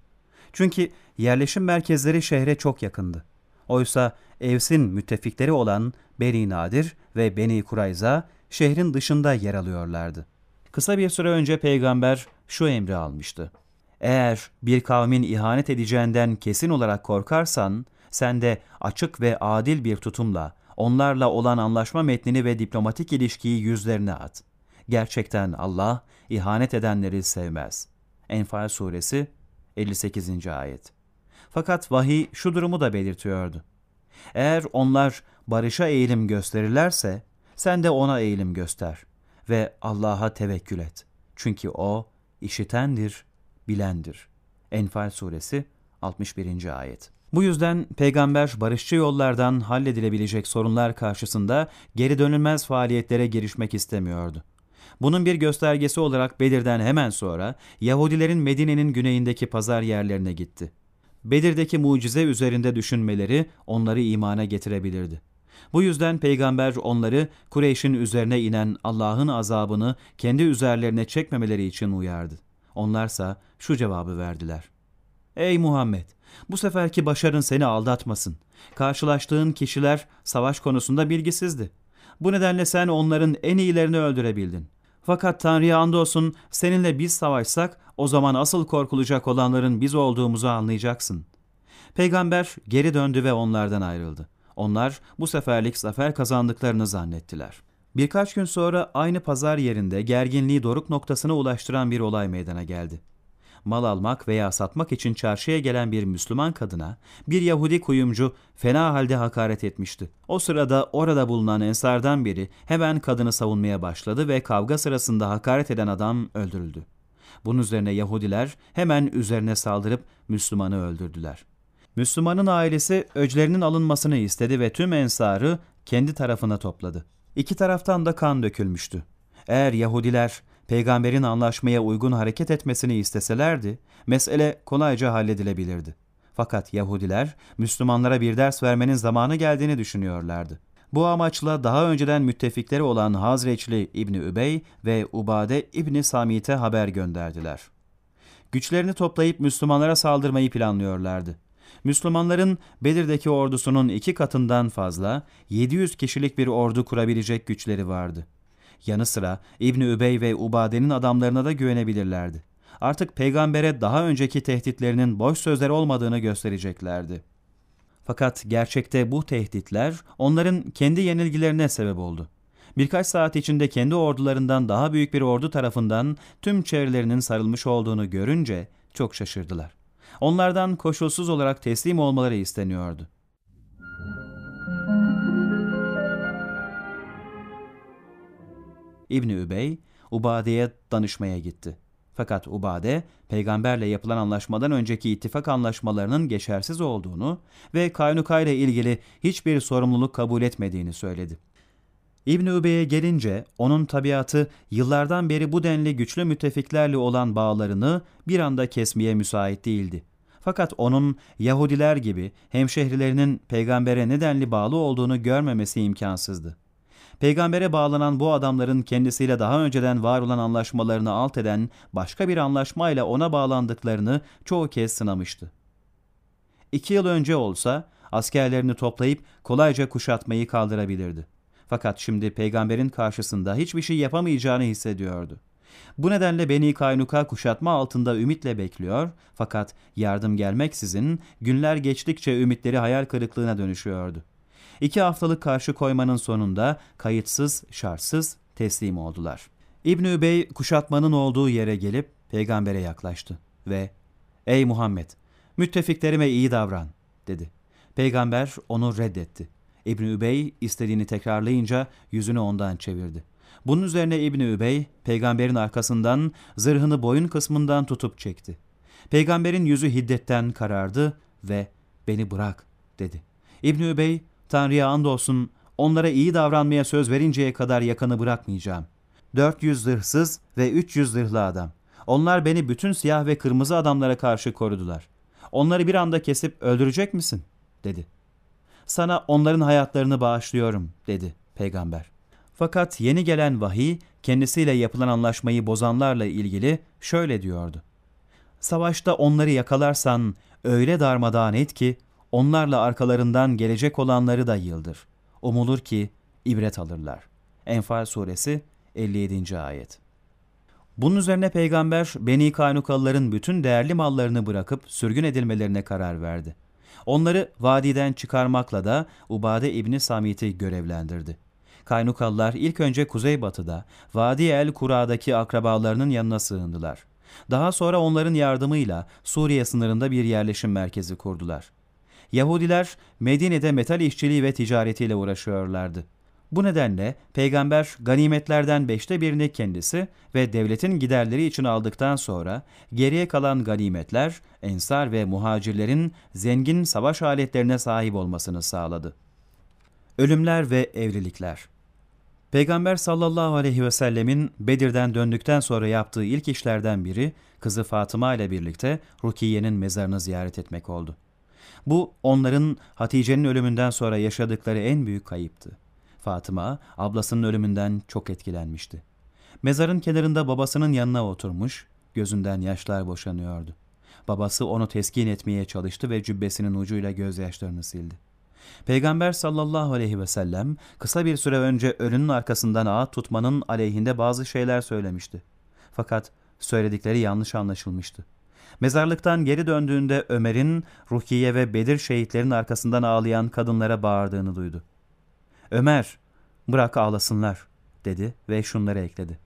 Çünkü yerleşim merkezleri şehre çok yakındı. Oysa Evs'in müttefikleri olan Beni Nadir ve Beni Kurayza şehrin dışında yer alıyorlardı. Kısa bir süre önce peygamber şu emri almıştı. Eğer bir kavmin ihanet edeceğinden kesin olarak korkarsan, sen de açık ve adil bir tutumla onlarla olan anlaşma metnini ve diplomatik ilişkiyi yüzlerine at. Gerçekten Allah ihanet edenleri sevmez. Enfal suresi 58. ayet. Fakat vahiy şu durumu da belirtiyordu. Eğer onlar barışa eğilim gösterirlerse sen de ona eğilim göster ve Allah'a tevekkül et. Çünkü o işitendir, bilendir. Enfal suresi 61. ayet. Bu yüzden peygamber barışçı yollardan halledilebilecek sorunlar karşısında geri dönülmez faaliyetlere girişmek istemiyordu. Bunun bir göstergesi olarak Bedir'den hemen sonra Yahudilerin Medine'nin güneyindeki pazar yerlerine gitti. Bedir'deki mucize üzerinde düşünmeleri onları imana getirebilirdi. Bu yüzden peygamber onları Kureyş'in üzerine inen Allah'ın azabını kendi üzerlerine çekmemeleri için uyardı. Onlarsa şu cevabı verdiler. Ey Muhammed! Bu seferki başarın seni aldatmasın. Karşılaştığın kişiler savaş konusunda bilgisizdi. Bu nedenle sen onların en iyilerini öldürebildin. Fakat Tanrı'ya andolsun seninle biz savaşsak o zaman asıl korkulacak olanların biz olduğumuzu anlayacaksın. Peygamber geri döndü ve onlardan ayrıldı. Onlar bu seferlik zafer kazandıklarını zannettiler. Birkaç gün sonra aynı pazar yerinde gerginliği doruk noktasına ulaştıran bir olay meydana geldi. Mal almak veya satmak için çarşıya gelen bir Müslüman kadına bir Yahudi kuyumcu fena halde hakaret etmişti. O sırada orada bulunan ensardan biri hemen kadını savunmaya başladı ve kavga sırasında hakaret eden adam öldürüldü. Bunun üzerine Yahudiler hemen üzerine saldırıp Müslümanı öldürdüler. Müslümanın ailesi öclerinin alınmasını istedi ve tüm ensarı kendi tarafına topladı. İki taraftan da kan dökülmüştü. Eğer Yahudiler peygamberin anlaşmaya uygun hareket etmesini isteselerdi, mesele kolayca halledilebilirdi. Fakat Yahudiler Müslümanlara bir ders vermenin zamanı geldiğini düşünüyorlardı. Bu amaçla daha önceden müttefikleri olan Hazreçli İbni Übey ve Ubade İbni Samit'e haber gönderdiler. Güçlerini toplayıp Müslümanlara saldırmayı planlıyorlardı. Müslümanların Bedir'deki ordusunun iki katından fazla 700 kişilik bir ordu kurabilecek güçleri vardı. Yanı sıra İbni Übey ve Ubade'nin adamlarına da güvenebilirlerdi. Artık peygambere daha önceki tehditlerinin boş sözler olmadığını göstereceklerdi. Fakat gerçekte bu tehditler onların kendi yenilgilerine sebep oldu. Birkaç saat içinde kendi ordularından daha büyük bir ordu tarafından tüm çevrelerinin sarılmış olduğunu görünce çok şaşırdılar. Onlardan koşulsuz olarak teslim olmaları isteniyordu. İbni Übey, Ubade'ye danışmaya gitti. Fakat Ubade, peygamberle yapılan anlaşmadan önceki ittifak anlaşmalarının geçersiz olduğunu ve Kaynuka ile ilgili hiçbir sorumluluk kabul etmediğini söyledi. İbn Übey'e gelince onun tabiatı yıllardan beri bu denli güçlü müttefiklerle olan bağlarını bir anda kesmeye müsait değildi. Fakat onun Yahudiler gibi hemşehrilerinin peygambere nedenli bağlı olduğunu görmemesi imkansızdı. Peygambere bağlanan bu adamların kendisiyle daha önceden var olan anlaşmalarını alt eden başka bir anlaşmayla ona bağlandıklarını çoğu kez sınamıştı. İki yıl önce olsa askerlerini toplayıp kolayca kuşatmayı kaldırabilirdi. Fakat şimdi peygamberin karşısında hiçbir şey yapamayacağını hissediyordu. Bu nedenle Beni Kaynuka kuşatma altında ümitle bekliyor fakat yardım gelmeksizin günler geçtikçe ümitleri hayal kırıklığına dönüşüyordu. İki haftalık karşı koymanın sonunda kayıtsız, şartsız teslim oldular. İbn Bey kuşatmanın olduğu yere gelip peygambere yaklaştı ve ''Ey Muhammed, müttefiklerime iyi davran.'' dedi. Peygamber onu reddetti. İbn Übey istediğini tekrarlayınca yüzünü ondan çevirdi. Bunun üzerine İbn Übey peygamberin arkasından zırhını boyun kısmından tutup çekti. Peygamberin yüzü hiddetten karardı ve beni bırak dedi. İbn Übey Tanrı'ya andolsun onlara iyi davranmaya söz verinceye kadar yakanı bırakmayacağım. 400 zırhsız ve 300 zırhlı adam. Onlar beni bütün siyah ve kırmızı adamlara karşı korudular. Onları bir anda kesip öldürecek misin? dedi. Sana onların hayatlarını bağışlıyorum dedi peygamber. Fakat yeni gelen vahiy kendisiyle yapılan anlaşmayı bozanlarla ilgili şöyle diyordu. Savaşta onları yakalarsan öyle darmadağın et ki onlarla arkalarından gelecek olanları da yıldır. Umulur ki ibret alırlar. Enfal suresi 57. ayet. Bunun üzerine peygamber Beni Kaynukalıların bütün değerli mallarını bırakıp sürgün edilmelerine karar verdi. Onları vadiden çıkarmakla da Ubade İbni Samit'i görevlendirdi. Kaynukalılar ilk önce kuzeybatıda, Vadi el Kura'daki akrabalarının yanına sığındılar. Daha sonra onların yardımıyla Suriye sınırında bir yerleşim merkezi kurdular. Yahudiler Medine'de metal işçiliği ve ticaretiyle uğraşıyorlardı. Bu nedenle peygamber ganimetlerden beşte birini kendisi ve devletin giderleri için aldıktan sonra geriye kalan ganimetler ensar ve muhacirlerin zengin savaş aletlerine sahip olmasını sağladı. Ölümler ve evlilikler Peygamber sallallahu aleyhi ve sellemin Bedir'den döndükten sonra yaptığı ilk işlerden biri kızı Fatıma ile birlikte Rukiye'nin mezarını ziyaret etmek oldu. Bu onların Hatice'nin ölümünden sonra yaşadıkları en büyük kayıptı. Fatıma ablasının ölümünden çok etkilenmişti. Mezarın kenarında babasının yanına oturmuş, gözünden yaşlar boşanıyordu. Babası onu teskin etmeye çalıştı ve cübbesinin ucuyla gözyaşlarını sildi. Peygamber sallallahu aleyhi ve sellem kısa bir süre önce ölünün arkasından ağıt tutmanın aleyhinde bazı şeyler söylemişti. Fakat söyledikleri yanlış anlaşılmıştı. Mezarlıktan geri döndüğünde Ömer'in Rukiye ve Bedir şehitlerin arkasından ağlayan kadınlara bağırdığını duydu. Ömer, bırak ağlasınlar dedi ve şunları ekledi.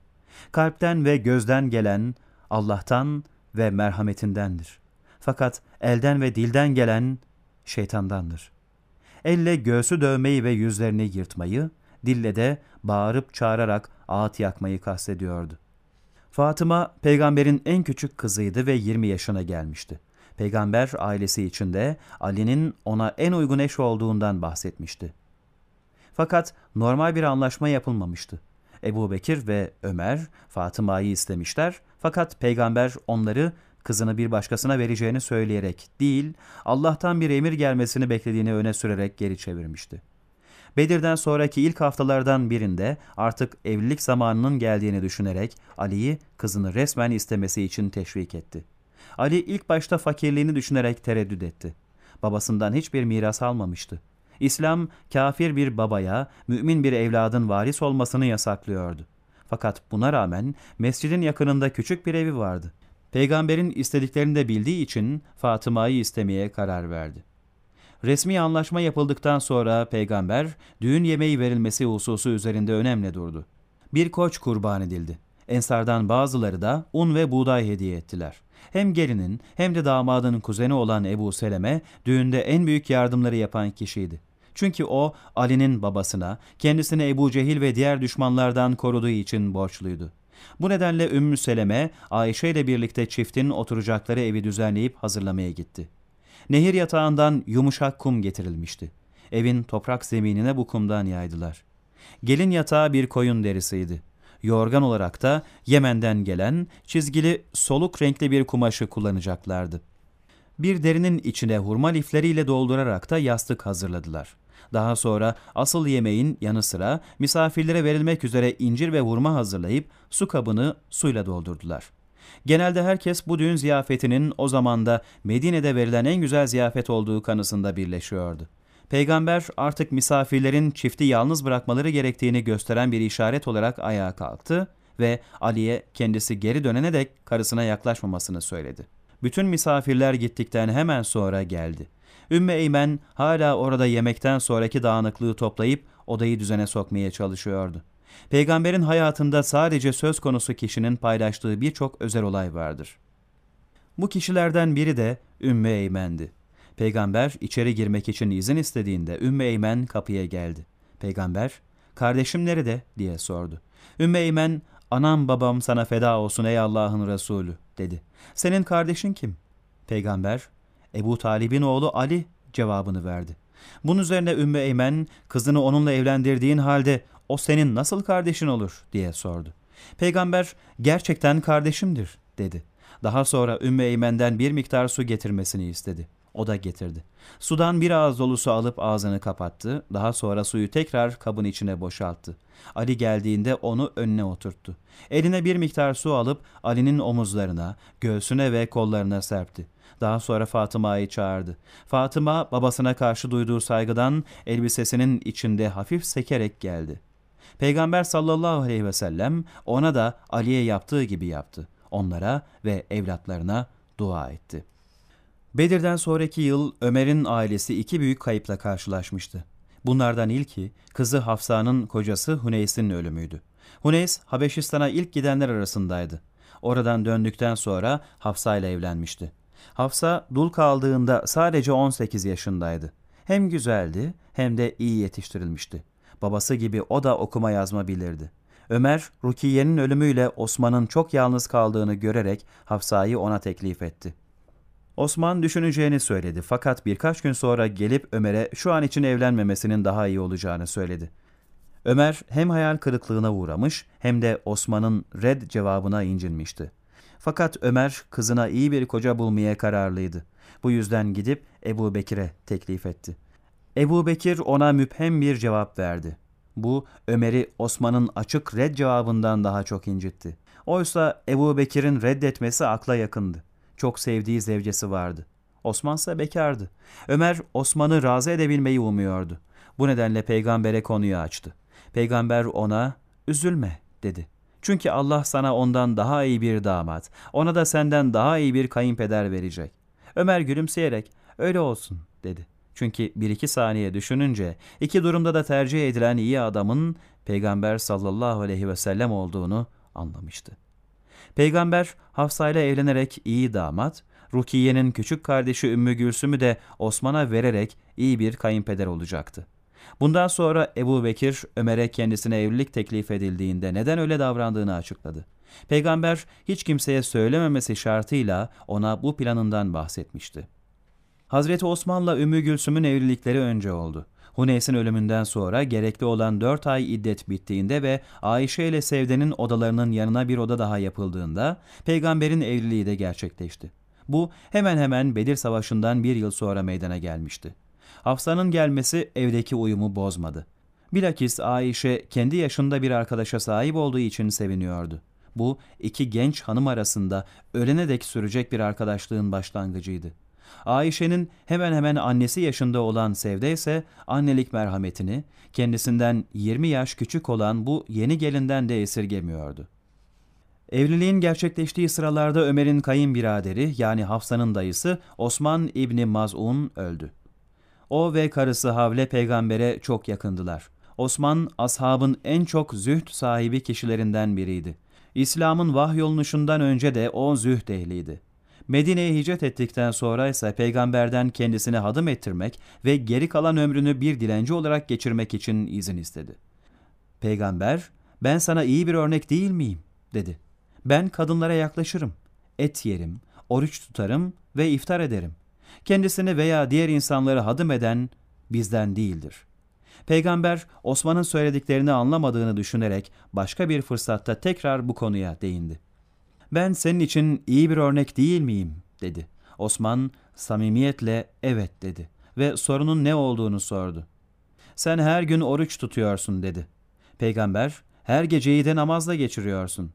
Kalpten ve gözden gelen Allah'tan ve merhametindendir. Fakat elden ve dilden gelen şeytandandır. Elle göğsü dövmeyi ve yüzlerini yırtmayı, dille de bağırıp çağırarak ağıt yakmayı kastediyordu. Fatıma peygamberin en küçük kızıydı ve 20 yaşına gelmişti. Peygamber ailesi içinde Ali'nin ona en uygun eş olduğundan bahsetmişti. Fakat normal bir anlaşma yapılmamıştı. Ebu Bekir ve Ömer Fatıma'yı istemişler fakat peygamber onları kızını bir başkasına vereceğini söyleyerek değil, Allah'tan bir emir gelmesini beklediğini öne sürerek geri çevirmişti. Bedir'den sonraki ilk haftalardan birinde artık evlilik zamanının geldiğini düşünerek Ali'yi kızını resmen istemesi için teşvik etti. Ali ilk başta fakirliğini düşünerek tereddüt etti. Babasından hiçbir miras almamıştı. İslam kafir bir babaya, mümin bir evladın varis olmasını yasaklıyordu. Fakat buna rağmen mescidin yakınında küçük bir evi vardı. Peygamberin istediklerini de bildiği için Fatıma'yı istemeye karar verdi. Resmi anlaşma yapıldıktan sonra peygamber düğün yemeği verilmesi hususu üzerinde önemli durdu. Bir koç kurban edildi. Ensardan bazıları da un ve buğday hediye ettiler. Hem gelinin hem de damadın kuzeni olan Ebu Seleme düğünde en büyük yardımları yapan kişiydi. Çünkü o Ali'nin babasına, kendisini Ebu Cehil ve diğer düşmanlardan koruduğu için borçluydu. Bu nedenle Ümmü Seleme, Ayşe ile birlikte çiftin oturacakları evi düzenleyip hazırlamaya gitti. Nehir yatağından yumuşak kum getirilmişti. Evin toprak zeminine bu kumdan yaydılar. Gelin yatağı bir koyun derisiydi. Yorgan olarak da Yemen'den gelen çizgili soluk renkli bir kumaşı kullanacaklardı. Bir derinin içine hurma lifleriyle doldurarak da yastık hazırladılar. Daha sonra asıl yemeğin yanı sıra misafirlere verilmek üzere incir ve hurma hazırlayıp su kabını suyla doldurdular. Genelde herkes bu düğün ziyafetinin o zamanda Medine'de verilen en güzel ziyafet olduğu kanısında birleşiyordu. Peygamber artık misafirlerin çifti yalnız bırakmaları gerektiğini gösteren bir işaret olarak ayağa kalktı ve Ali'ye kendisi geri dönene dek karısına yaklaşmamasını söyledi. Bütün misafirler gittikten hemen sonra geldi. Ümmü Eymen hala orada yemekten sonraki dağınıklığı toplayıp odayı düzene sokmaya çalışıyordu. Peygamberin hayatında sadece söz konusu kişinin paylaştığı birçok özel olay vardır. Bu kişilerden biri de Ümmü Eymen'di. Peygamber içeri girmek için izin istediğinde Ümmü Eymen kapıya geldi. Peygamber, kardeşim nerede diye sordu. Ümmü Eymen, anam babam sana feda olsun ey Allah'ın Resulü dedi. Senin kardeşin kim? Peygamber, Ebu Talib'in oğlu Ali cevabını verdi. Bunun üzerine Ümmü Eymen, kızını onunla evlendirdiğin halde o senin nasıl kardeşin olur diye sordu. Peygamber, gerçekten kardeşimdir dedi. Daha sonra Ümmü Eymen'den bir miktar su getirmesini istedi. O da getirdi. Sudan bir ağız dolusu alıp ağzını kapattı. Daha sonra suyu tekrar kabın içine boşalttı. Ali geldiğinde onu önüne oturttu. Eline bir miktar su alıp Ali'nin omuzlarına, göğsüne ve kollarına serpti. Daha sonra Fatıma'yı çağırdı. Fatıma babasına karşı duyduğu saygıdan elbisesinin içinde hafif sekerek geldi. Peygamber sallallahu aleyhi ve sellem ona da Ali'ye yaptığı gibi yaptı. Onlara ve evlatlarına dua etti. Bedir'den sonraki yıl Ömer'in ailesi iki büyük kayıpla karşılaşmıştı. Bunlardan ilki kızı Hafsa'nın kocası Huneys'in ölümüydü. Huneys Habeşistan'a ilk gidenler arasındaydı. Oradan döndükten sonra Hafsa ile evlenmişti. Hafsa dul kaldığında sadece 18 yaşındaydı. Hem güzeldi hem de iyi yetiştirilmişti. Babası gibi o da okuma yazma bilirdi. Ömer, Rukiye'nin ölümüyle Osman'ın çok yalnız kaldığını görerek Hafsa'yı ona teklif etti. Osman düşüneceğini söyledi fakat birkaç gün sonra gelip Ömer'e şu an için evlenmemesinin daha iyi olacağını söyledi. Ömer hem hayal kırıklığına uğramış hem de Osman'ın red cevabına incinmişti. Fakat Ömer kızına iyi bir koca bulmaya kararlıydı. Bu yüzden gidip Ebu Bekir'e teklif etti. Ebu Bekir ona müphem bir cevap verdi. Bu Ömer'i Osman'ın açık red cevabından daha çok incitti. Oysa Ebu Bekir'in reddetmesi akla yakındı. Çok sevdiği zevcesi vardı. Osman ise bekardı. Ömer Osman'ı razı edebilmeyi umuyordu. Bu nedenle peygambere konuyu açtı. Peygamber ona üzülme dedi. Çünkü Allah sana ondan daha iyi bir damat, ona da senden daha iyi bir kayınpeder verecek. Ömer gülümseyerek öyle olsun dedi. Çünkü bir iki saniye düşününce iki durumda da tercih edilen iyi adamın Peygamber sallallahu aleyhi ve sellem olduğunu anlamıştı. Peygamber Hafsa ile evlenerek iyi damat, Rukiye'nin küçük kardeşi Ümmü Gülsüm'ü de Osman'a vererek iyi bir kayınpeder olacaktı. Bundan sonra Ebu Bekir, Ömer'e kendisine evlilik teklif edildiğinde neden öyle davrandığını açıkladı. Peygamber hiç kimseye söylememesi şartıyla ona bu planından bahsetmişti. Hazreti Osman'la Ümmü Gülsüm'ün evlilikleri önce oldu. Huneys'in ölümünden sonra gerekli olan dört ay iddet bittiğinde ve Ayşe ile Sevde'nin odalarının yanına bir oda daha yapıldığında peygamberin evliliği de gerçekleşti. Bu hemen hemen Bedir Savaşı'ndan bir yıl sonra meydana gelmişti. Hafsa'nın gelmesi evdeki uyumu bozmadı. Bilakis Ayşe kendi yaşında bir arkadaşa sahip olduğu için seviniyordu. Bu iki genç hanım arasında ölene dek sürecek bir arkadaşlığın başlangıcıydı. Ayşe'nin hemen hemen annesi yaşında olan Sevde ise annelik merhametini kendisinden 20 yaş küçük olan bu yeni gelinden de esirgemiyordu. Evliliğin gerçekleştiği sıralarda Ömer'in kayınbiraderi yani Hafsa'nın dayısı Osman İbni Maz'un öldü. O ve karısı Havle peygambere çok yakındılar. Osman ashabın en çok zühd sahibi kişilerinden biriydi. İslam'ın vahyolunuşundan önce de o zühd ehliydi. Medine'ye hicret ettikten sonra ise peygamberden kendisini hadım ettirmek ve geri kalan ömrünü bir dilenci olarak geçirmek için izin istedi. Peygamber, ben sana iyi bir örnek değil miyim? dedi. Ben kadınlara yaklaşırım, et yerim, oruç tutarım ve iftar ederim. Kendisini veya diğer insanları hadım eden bizden değildir. Peygamber Osman'ın söylediklerini anlamadığını düşünerek başka bir fırsatta tekrar bu konuya değindi. Ben senin için iyi bir örnek değil miyim? dedi. Osman samimiyetle evet dedi ve sorunun ne olduğunu sordu. Sen her gün oruç tutuyorsun dedi. Peygamber her geceyi de namazla geçiriyorsun.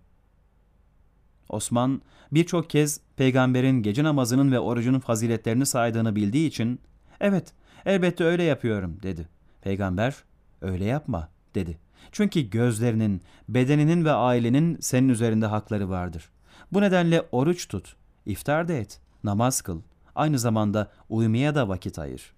Osman birçok kez peygamberin gece namazının ve orucunun faziletlerini saydığını bildiği için evet elbette öyle yapıyorum dedi. Peygamber öyle yapma dedi. Çünkü gözlerinin, bedeninin ve ailenin senin üzerinde hakları vardır. Bu nedenle oruç tut, iftar da et, namaz kıl, aynı zamanda uyumaya da vakit ayır.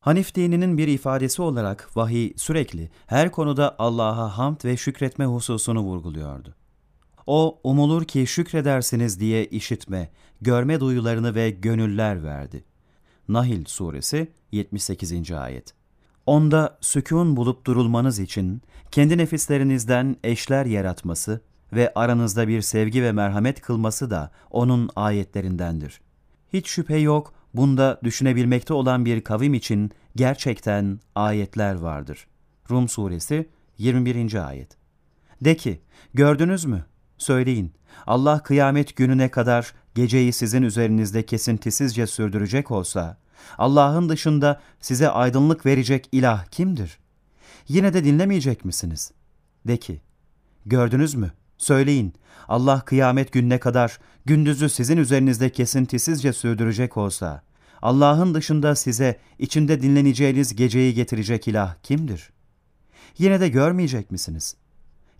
Hanif dininin bir ifadesi olarak vahiy sürekli her konuda Allah'a hamd ve şükretme hususunu vurguluyordu. O umulur ki şükredersiniz diye işitme, görme duyularını ve gönüller verdi. Nahil suresi 78. ayet. Onda sükun bulup durulmanız için kendi nefislerinizden eşler yaratması ve aranızda bir sevgi ve merhamet kılması da onun ayetlerindendir. Hiç şüphe yok bunda düşünebilmekte olan bir kavim için gerçekten ayetler vardır. Rum suresi 21. ayet. De ki, gördünüz mü? Söyleyin, Allah kıyamet gününe kadar geceyi sizin üzerinizde kesintisizce sürdürecek olsa, Allah'ın dışında size aydınlık verecek ilah kimdir? Yine de dinlemeyecek misiniz? De ki, gördünüz mü? Söyleyin, Allah kıyamet gününe kadar gündüzü sizin üzerinizde kesintisizce sürdürecek olsa, Allah'ın dışında size içinde dinleneceğiniz geceyi getirecek ilah kimdir? Yine de görmeyecek misiniz?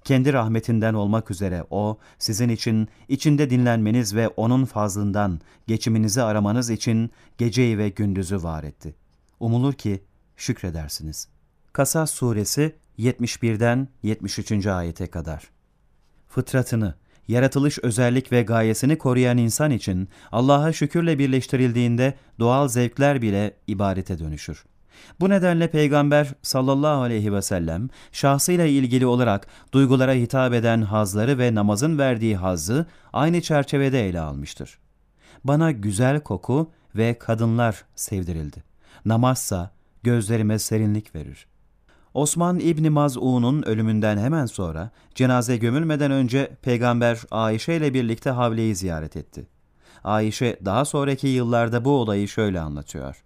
Kendi rahmetinden olmak üzere O, sizin için içinde dinlenmeniz ve O'nun fazlından geçiminizi aramanız için geceyi ve gündüzü var etti. Umulur ki şükredersiniz. Kasas Suresi 71'den 73. ayete kadar. Fıtratını, yaratılış özellik ve gayesini koruyan insan için Allah'a şükürle birleştirildiğinde doğal zevkler bile ibadete dönüşür. Bu nedenle Peygamber sallallahu aleyhi ve sellem şahsıyla ilgili olarak duygulara hitap eden hazları ve namazın verdiği hazzı aynı çerçevede ele almıştır. Bana güzel koku ve kadınlar sevdirildi. Namazsa gözlerime serinlik verir.'' Osman İbni Maz'un'un ölümünden hemen sonra cenaze gömülmeden önce peygamber Ayşe ile birlikte Havle'yi ziyaret etti. Ayşe daha sonraki yıllarda bu olayı şöyle anlatıyor.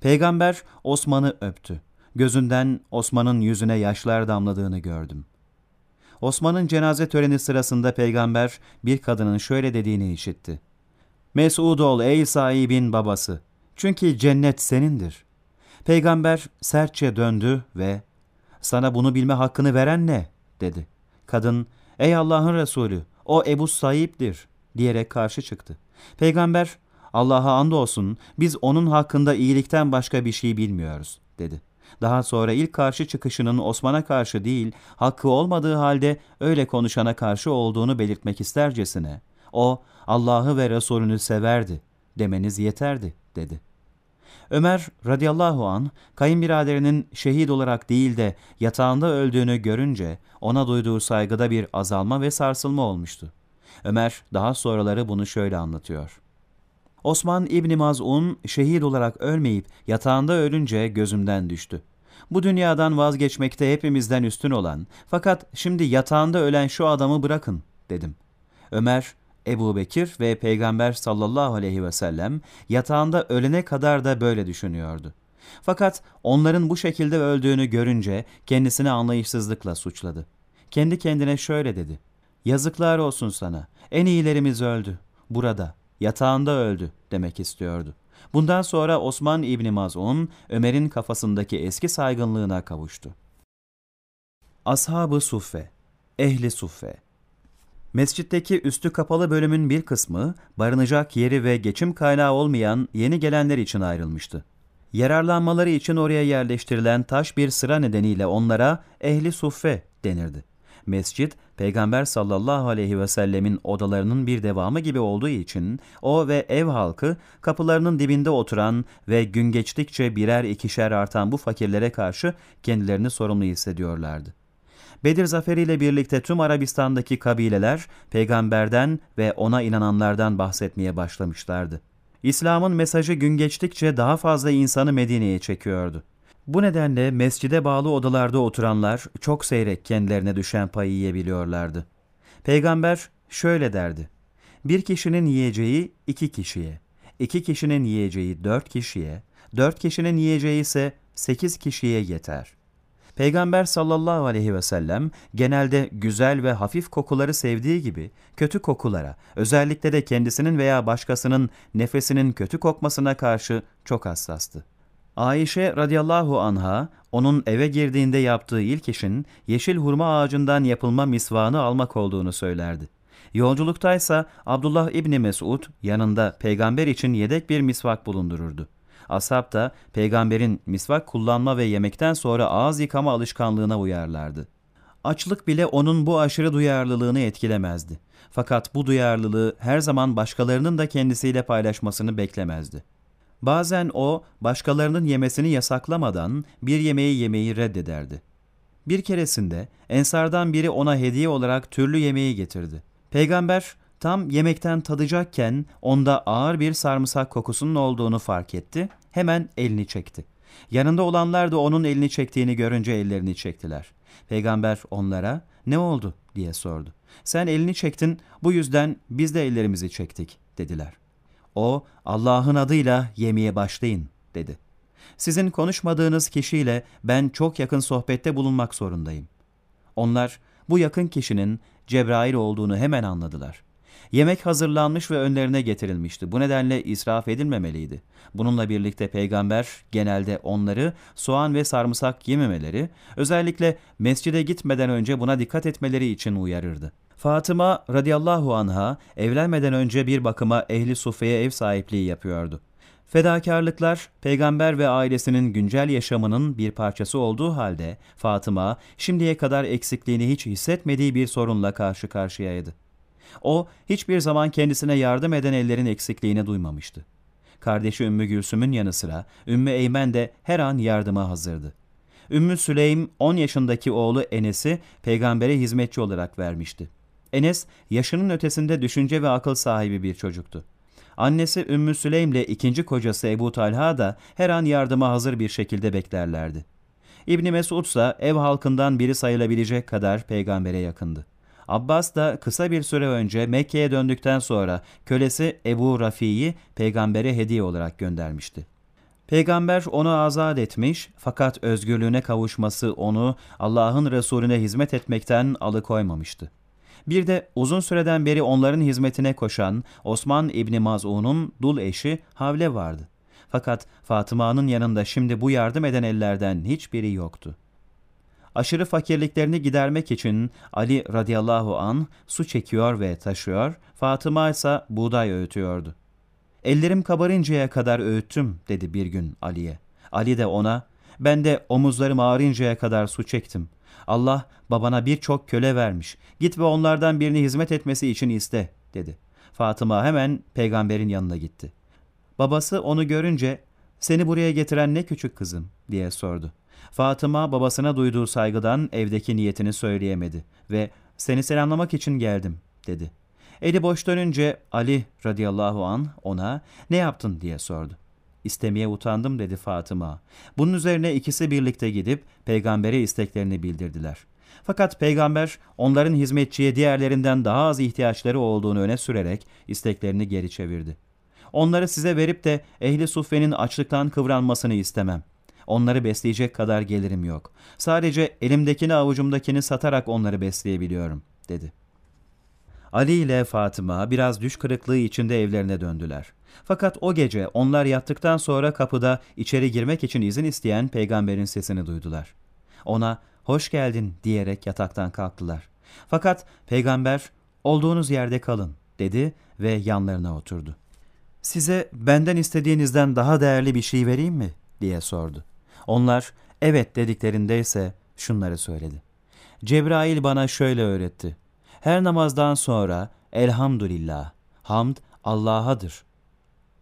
Peygamber Osman'ı öptü. Gözünden Osman'ın yüzüne yaşlar damladığını gördüm. Osman'ın cenaze töreni sırasında peygamber bir kadının şöyle dediğini işitti. Mesud ol ey sahibin babası. Çünkü cennet senindir. Peygamber sertçe döndü ve sana bunu bilme hakkını veren ne? dedi. Kadın, ey Allah'ın Resulü, o Ebu Saib'dir diyerek karşı çıktı. Peygamber, Allah'a andolsun biz onun hakkında iyilikten başka bir şey bilmiyoruz dedi. Daha sonra ilk karşı çıkışının Osman'a karşı değil, hakkı olmadığı halde öyle konuşana karşı olduğunu belirtmek istercesine, o Allah'ı ve Resulünü severdi demeniz yeterdi dedi. Ömer radıyallahu an kayınbiraderinin şehit olarak değil de yatağında öldüğünü görünce ona duyduğu saygıda bir azalma ve sarsılma olmuştu. Ömer daha sonraları bunu şöyle anlatıyor. Osman İbni Maz'un şehit olarak ölmeyip yatağında ölünce gözümden düştü. Bu dünyadan vazgeçmekte hepimizden üstün olan fakat şimdi yatağında ölen şu adamı bırakın dedim. Ömer Ebu Bekir ve Peygamber sallallahu aleyhi ve sellem yatağında ölene kadar da böyle düşünüyordu. Fakat onların bu şekilde öldüğünü görünce kendisini anlayışsızlıkla suçladı. Kendi kendine şöyle dedi. Yazıklar olsun sana. En iyilerimiz öldü. Burada. Yatağında öldü demek istiyordu. Bundan sonra Osman İbni Maz'un Ömer'in kafasındaki eski saygınlığına kavuştu. Ashab-ı Suffe, Ehli Suffe Mescitteki üstü kapalı bölümün bir kısmı barınacak yeri ve geçim kaynağı olmayan yeni gelenler için ayrılmıştı. Yararlanmaları için oraya yerleştirilen taş bir sıra nedeniyle onlara ehli suffe denirdi. Mescit, Peygamber sallallahu aleyhi ve sellemin odalarının bir devamı gibi olduğu için o ve ev halkı kapılarının dibinde oturan ve gün geçtikçe birer ikişer artan bu fakirlere karşı kendilerini sorumlu hissediyorlardı. Bedir zaferiyle birlikte tüm Arabistan'daki kabileler peygamberden ve ona inananlardan bahsetmeye başlamışlardı. İslam'ın mesajı gün geçtikçe daha fazla insanı Medine'ye çekiyordu. Bu nedenle mescide bağlı odalarda oturanlar çok seyrek kendilerine düşen payı yiyebiliyorlardı. Peygamber şöyle derdi. Bir kişinin yiyeceği iki kişiye, iki kişinin yiyeceği dört kişiye, dört kişinin yiyeceği ise sekiz kişiye yeter. Peygamber sallallahu aleyhi ve sellem genelde güzel ve hafif kokuları sevdiği gibi kötü kokulara, özellikle de kendisinin veya başkasının nefesinin kötü kokmasına karşı çok hassastı. Ayşe radıyallahu anha onun eve girdiğinde yaptığı ilk işin yeşil hurma ağacından yapılma misvanı almak olduğunu söylerdi. Yolculuktaysa Abdullah İbni Mesud yanında peygamber için yedek bir misvak bulundururdu. Ashab da peygamberin misvak kullanma ve yemekten sonra ağız yıkama alışkanlığına uyarlardı. Açlık bile onun bu aşırı duyarlılığını etkilemezdi. Fakat bu duyarlılığı her zaman başkalarının da kendisiyle paylaşmasını beklemezdi. Bazen o, başkalarının yemesini yasaklamadan bir yemeği yemeyi reddederdi. Bir keresinde ensardan biri ona hediye olarak türlü yemeği getirdi. Peygamber tam yemekten tadacakken onda ağır bir sarımsak kokusunun olduğunu fark etti hemen elini çekti. Yanında olanlar da onun elini çektiğini görünce ellerini çektiler. Peygamber onlara ne oldu diye sordu. Sen elini çektin bu yüzden biz de ellerimizi çektik dediler. O Allah'ın adıyla yemeye başlayın dedi. Sizin konuşmadığınız kişiyle ben çok yakın sohbette bulunmak zorundayım. Onlar bu yakın kişinin Cebrail olduğunu hemen anladılar. Yemek hazırlanmış ve önlerine getirilmişti. Bu nedenle israf edilmemeliydi. Bununla birlikte peygamber genelde onları soğan ve sarımsak yememeleri, özellikle mescide gitmeden önce buna dikkat etmeleri için uyarırdı. Fatıma radıyallahu anha evlenmeden önce bir bakıma ehli sufeye ev sahipliği yapıyordu. Fedakarlıklar, peygamber ve ailesinin güncel yaşamının bir parçası olduğu halde Fatıma şimdiye kadar eksikliğini hiç hissetmediği bir sorunla karşı karşıyaydı. O hiçbir zaman kendisine yardım eden ellerin eksikliğini duymamıştı. Kardeşi Ümmü Gülsüm'ün yanı sıra Ümmü Eymen de her an yardıma hazırdı. Ümmü Süleym 10 yaşındaki oğlu Enes'i peygambere hizmetçi olarak vermişti. Enes yaşının ötesinde düşünce ve akıl sahibi bir çocuktu. Annesi Ümmü Süleym ile ikinci kocası Ebu Talha da her an yardıma hazır bir şekilde beklerlerdi. İbni Mesud ise ev halkından biri sayılabilecek kadar peygambere yakındı. Abbas da kısa bir süre önce Mekke'ye döndükten sonra kölesi Ebu Rafi'yi peygambere hediye olarak göndermişti. Peygamber onu azat etmiş fakat özgürlüğüne kavuşması onu Allah'ın Resulüne hizmet etmekten alıkoymamıştı. Bir de uzun süreden beri onların hizmetine koşan Osman İbni Maz'un'un dul eşi Havle vardı. Fakat Fatıma'nın yanında şimdi bu yardım eden ellerden hiçbiri yoktu. Aşırı fakirliklerini gidermek için Ali radıyallahu an su çekiyor ve taşıyor, Fatıma ise buğday öğütüyordu. Ellerim kabarıncaya kadar öğüttüm dedi bir gün Ali'ye. Ali de ona Ben de omuzlarım ağrıncaya kadar su çektim. Allah babana birçok köle vermiş. Git ve onlardan birini hizmet etmesi için iste, dedi. Fatıma hemen peygamberin yanına gitti. Babası onu görünce, seni buraya getiren ne küçük kızım, diye sordu. Fatıma babasına duyduğu saygıdan evdeki niyetini söyleyemedi ve seni selamlamak için geldim, dedi. Eli boş dönünce Ali radıyallahu an ona ne yaptın diye sordu. İstemeye utandım dedi Fatıma. Bunun üzerine ikisi birlikte gidip peygambere isteklerini bildirdiler. Fakat peygamber onların hizmetçiye diğerlerinden daha az ihtiyaçları olduğunu öne sürerek isteklerini geri çevirdi. Onları size verip de ehli suffenin açlıktan kıvranmasını istemem. Onları besleyecek kadar gelirim yok. Sadece elimdekini avucumdakini satarak onları besleyebiliyorum, dedi. Ali ile Fatıma biraz düş kırıklığı içinde evlerine döndüler. Fakat o gece onlar yattıktan sonra kapıda içeri girmek için izin isteyen peygamberin sesini duydular. Ona hoş geldin diyerek yataktan kalktılar. Fakat peygamber olduğunuz yerde kalın dedi ve yanlarına oturdu. Size benden istediğinizden daha değerli bir şey vereyim mi? diye sordu. Onlar evet dediklerinde ise şunları söyledi. Cebrail bana şöyle öğretti. Her namazdan sonra elhamdülillah, hamd Allah'adır.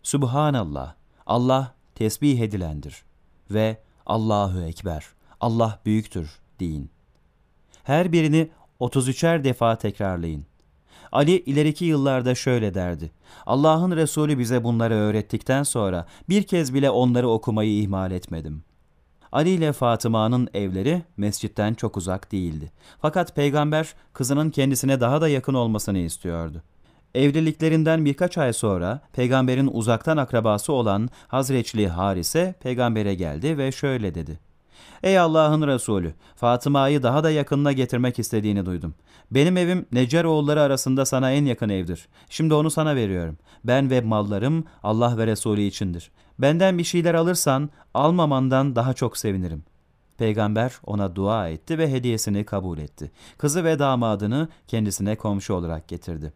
Subhanallah, Allah tesbih edilendir. Ve Allahu Ekber, Allah büyüktür deyin. Her birini 33'er defa tekrarlayın. Ali ileriki yıllarda şöyle derdi. Allah'ın Resulü bize bunları öğrettikten sonra bir kez bile onları okumayı ihmal etmedim. Ali ile Fatıma'nın evleri mescitten çok uzak değildi. Fakat peygamber kızının kendisine daha da yakın olmasını istiyordu. Evliliklerinden birkaç ay sonra peygamberin uzaktan akrabası olan Hazreçli Harise peygambere geldi ve şöyle dedi. Ey Allah'ın Resulü, Fatıma'yı daha da yakınına getirmek istediğini duydum. Benim evim Necer oğulları arasında sana en yakın evdir. Şimdi onu sana veriyorum. Ben ve mallarım Allah ve Resulü içindir. Benden bir şeyler alırsan almamandan daha çok sevinirim. Peygamber ona dua etti ve hediyesini kabul etti. Kızı ve damadını kendisine komşu olarak getirdi.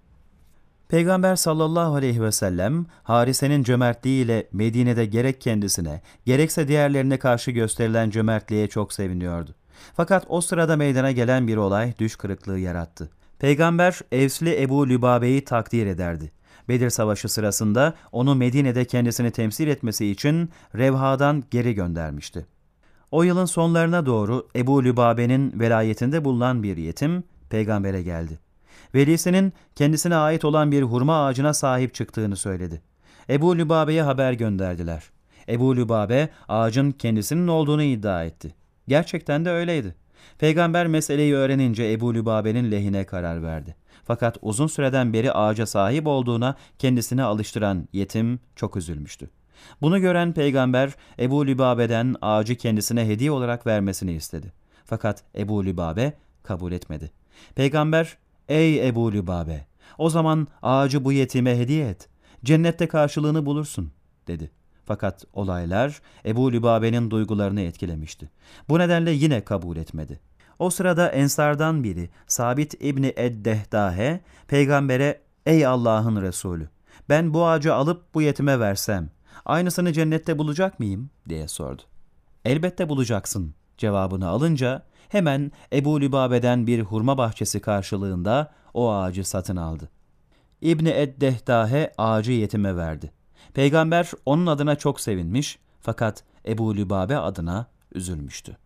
Peygamber sallallahu aleyhi ve sellem Harise'nin cömertliğiyle Medine'de gerek kendisine gerekse diğerlerine karşı gösterilen cömertliğe çok seviniyordu. Fakat o sırada meydana gelen bir olay düş kırıklığı yarattı. Peygamber Evsli Ebu Lübabe'yi takdir ederdi. Bedir Savaşı sırasında onu Medine'de kendisini temsil etmesi için Revha'dan geri göndermişti. O yılın sonlarına doğru Ebu Lübabe'nin velayetinde bulunan bir yetim peygambere geldi. Velisinin kendisine ait olan bir hurma ağacına sahip çıktığını söyledi. Ebu Lübabe'ye haber gönderdiler. Ebu Lübabe ağacın kendisinin olduğunu iddia etti. Gerçekten de öyleydi. Peygamber meseleyi öğrenince Ebu Lübabe'nin lehine karar verdi. Fakat uzun süreden beri ağaca sahip olduğuna kendisine alıştıran yetim çok üzülmüştü. Bunu gören peygamber Ebu Lübabe'den ağacı kendisine hediye olarak vermesini istedi. Fakat Ebu Lübabe kabul etmedi. Peygamber Ey Ebu Lübabe! O zaman ağacı bu yetime hediye et. Cennette karşılığını bulursun, dedi. Fakat olaylar Ebu Lübabe'nin duygularını etkilemişti. Bu nedenle yine kabul etmedi. O sırada Ensardan biri Sabit İbni Eddehdahe peygambere ''Ey Allah'ın Resulü ben bu ağacı alıp bu yetime versem aynısını cennette bulacak mıyım?'' diye sordu. ''Elbette bulacaksın.'' Cevabını alınca hemen Ebu Lübabe'den bir hurma bahçesi karşılığında o ağacı satın aldı. İbni Eddehdahe ağacı yetime verdi. Peygamber onun adına çok sevinmiş fakat Ebu Lübabe adına üzülmüştü.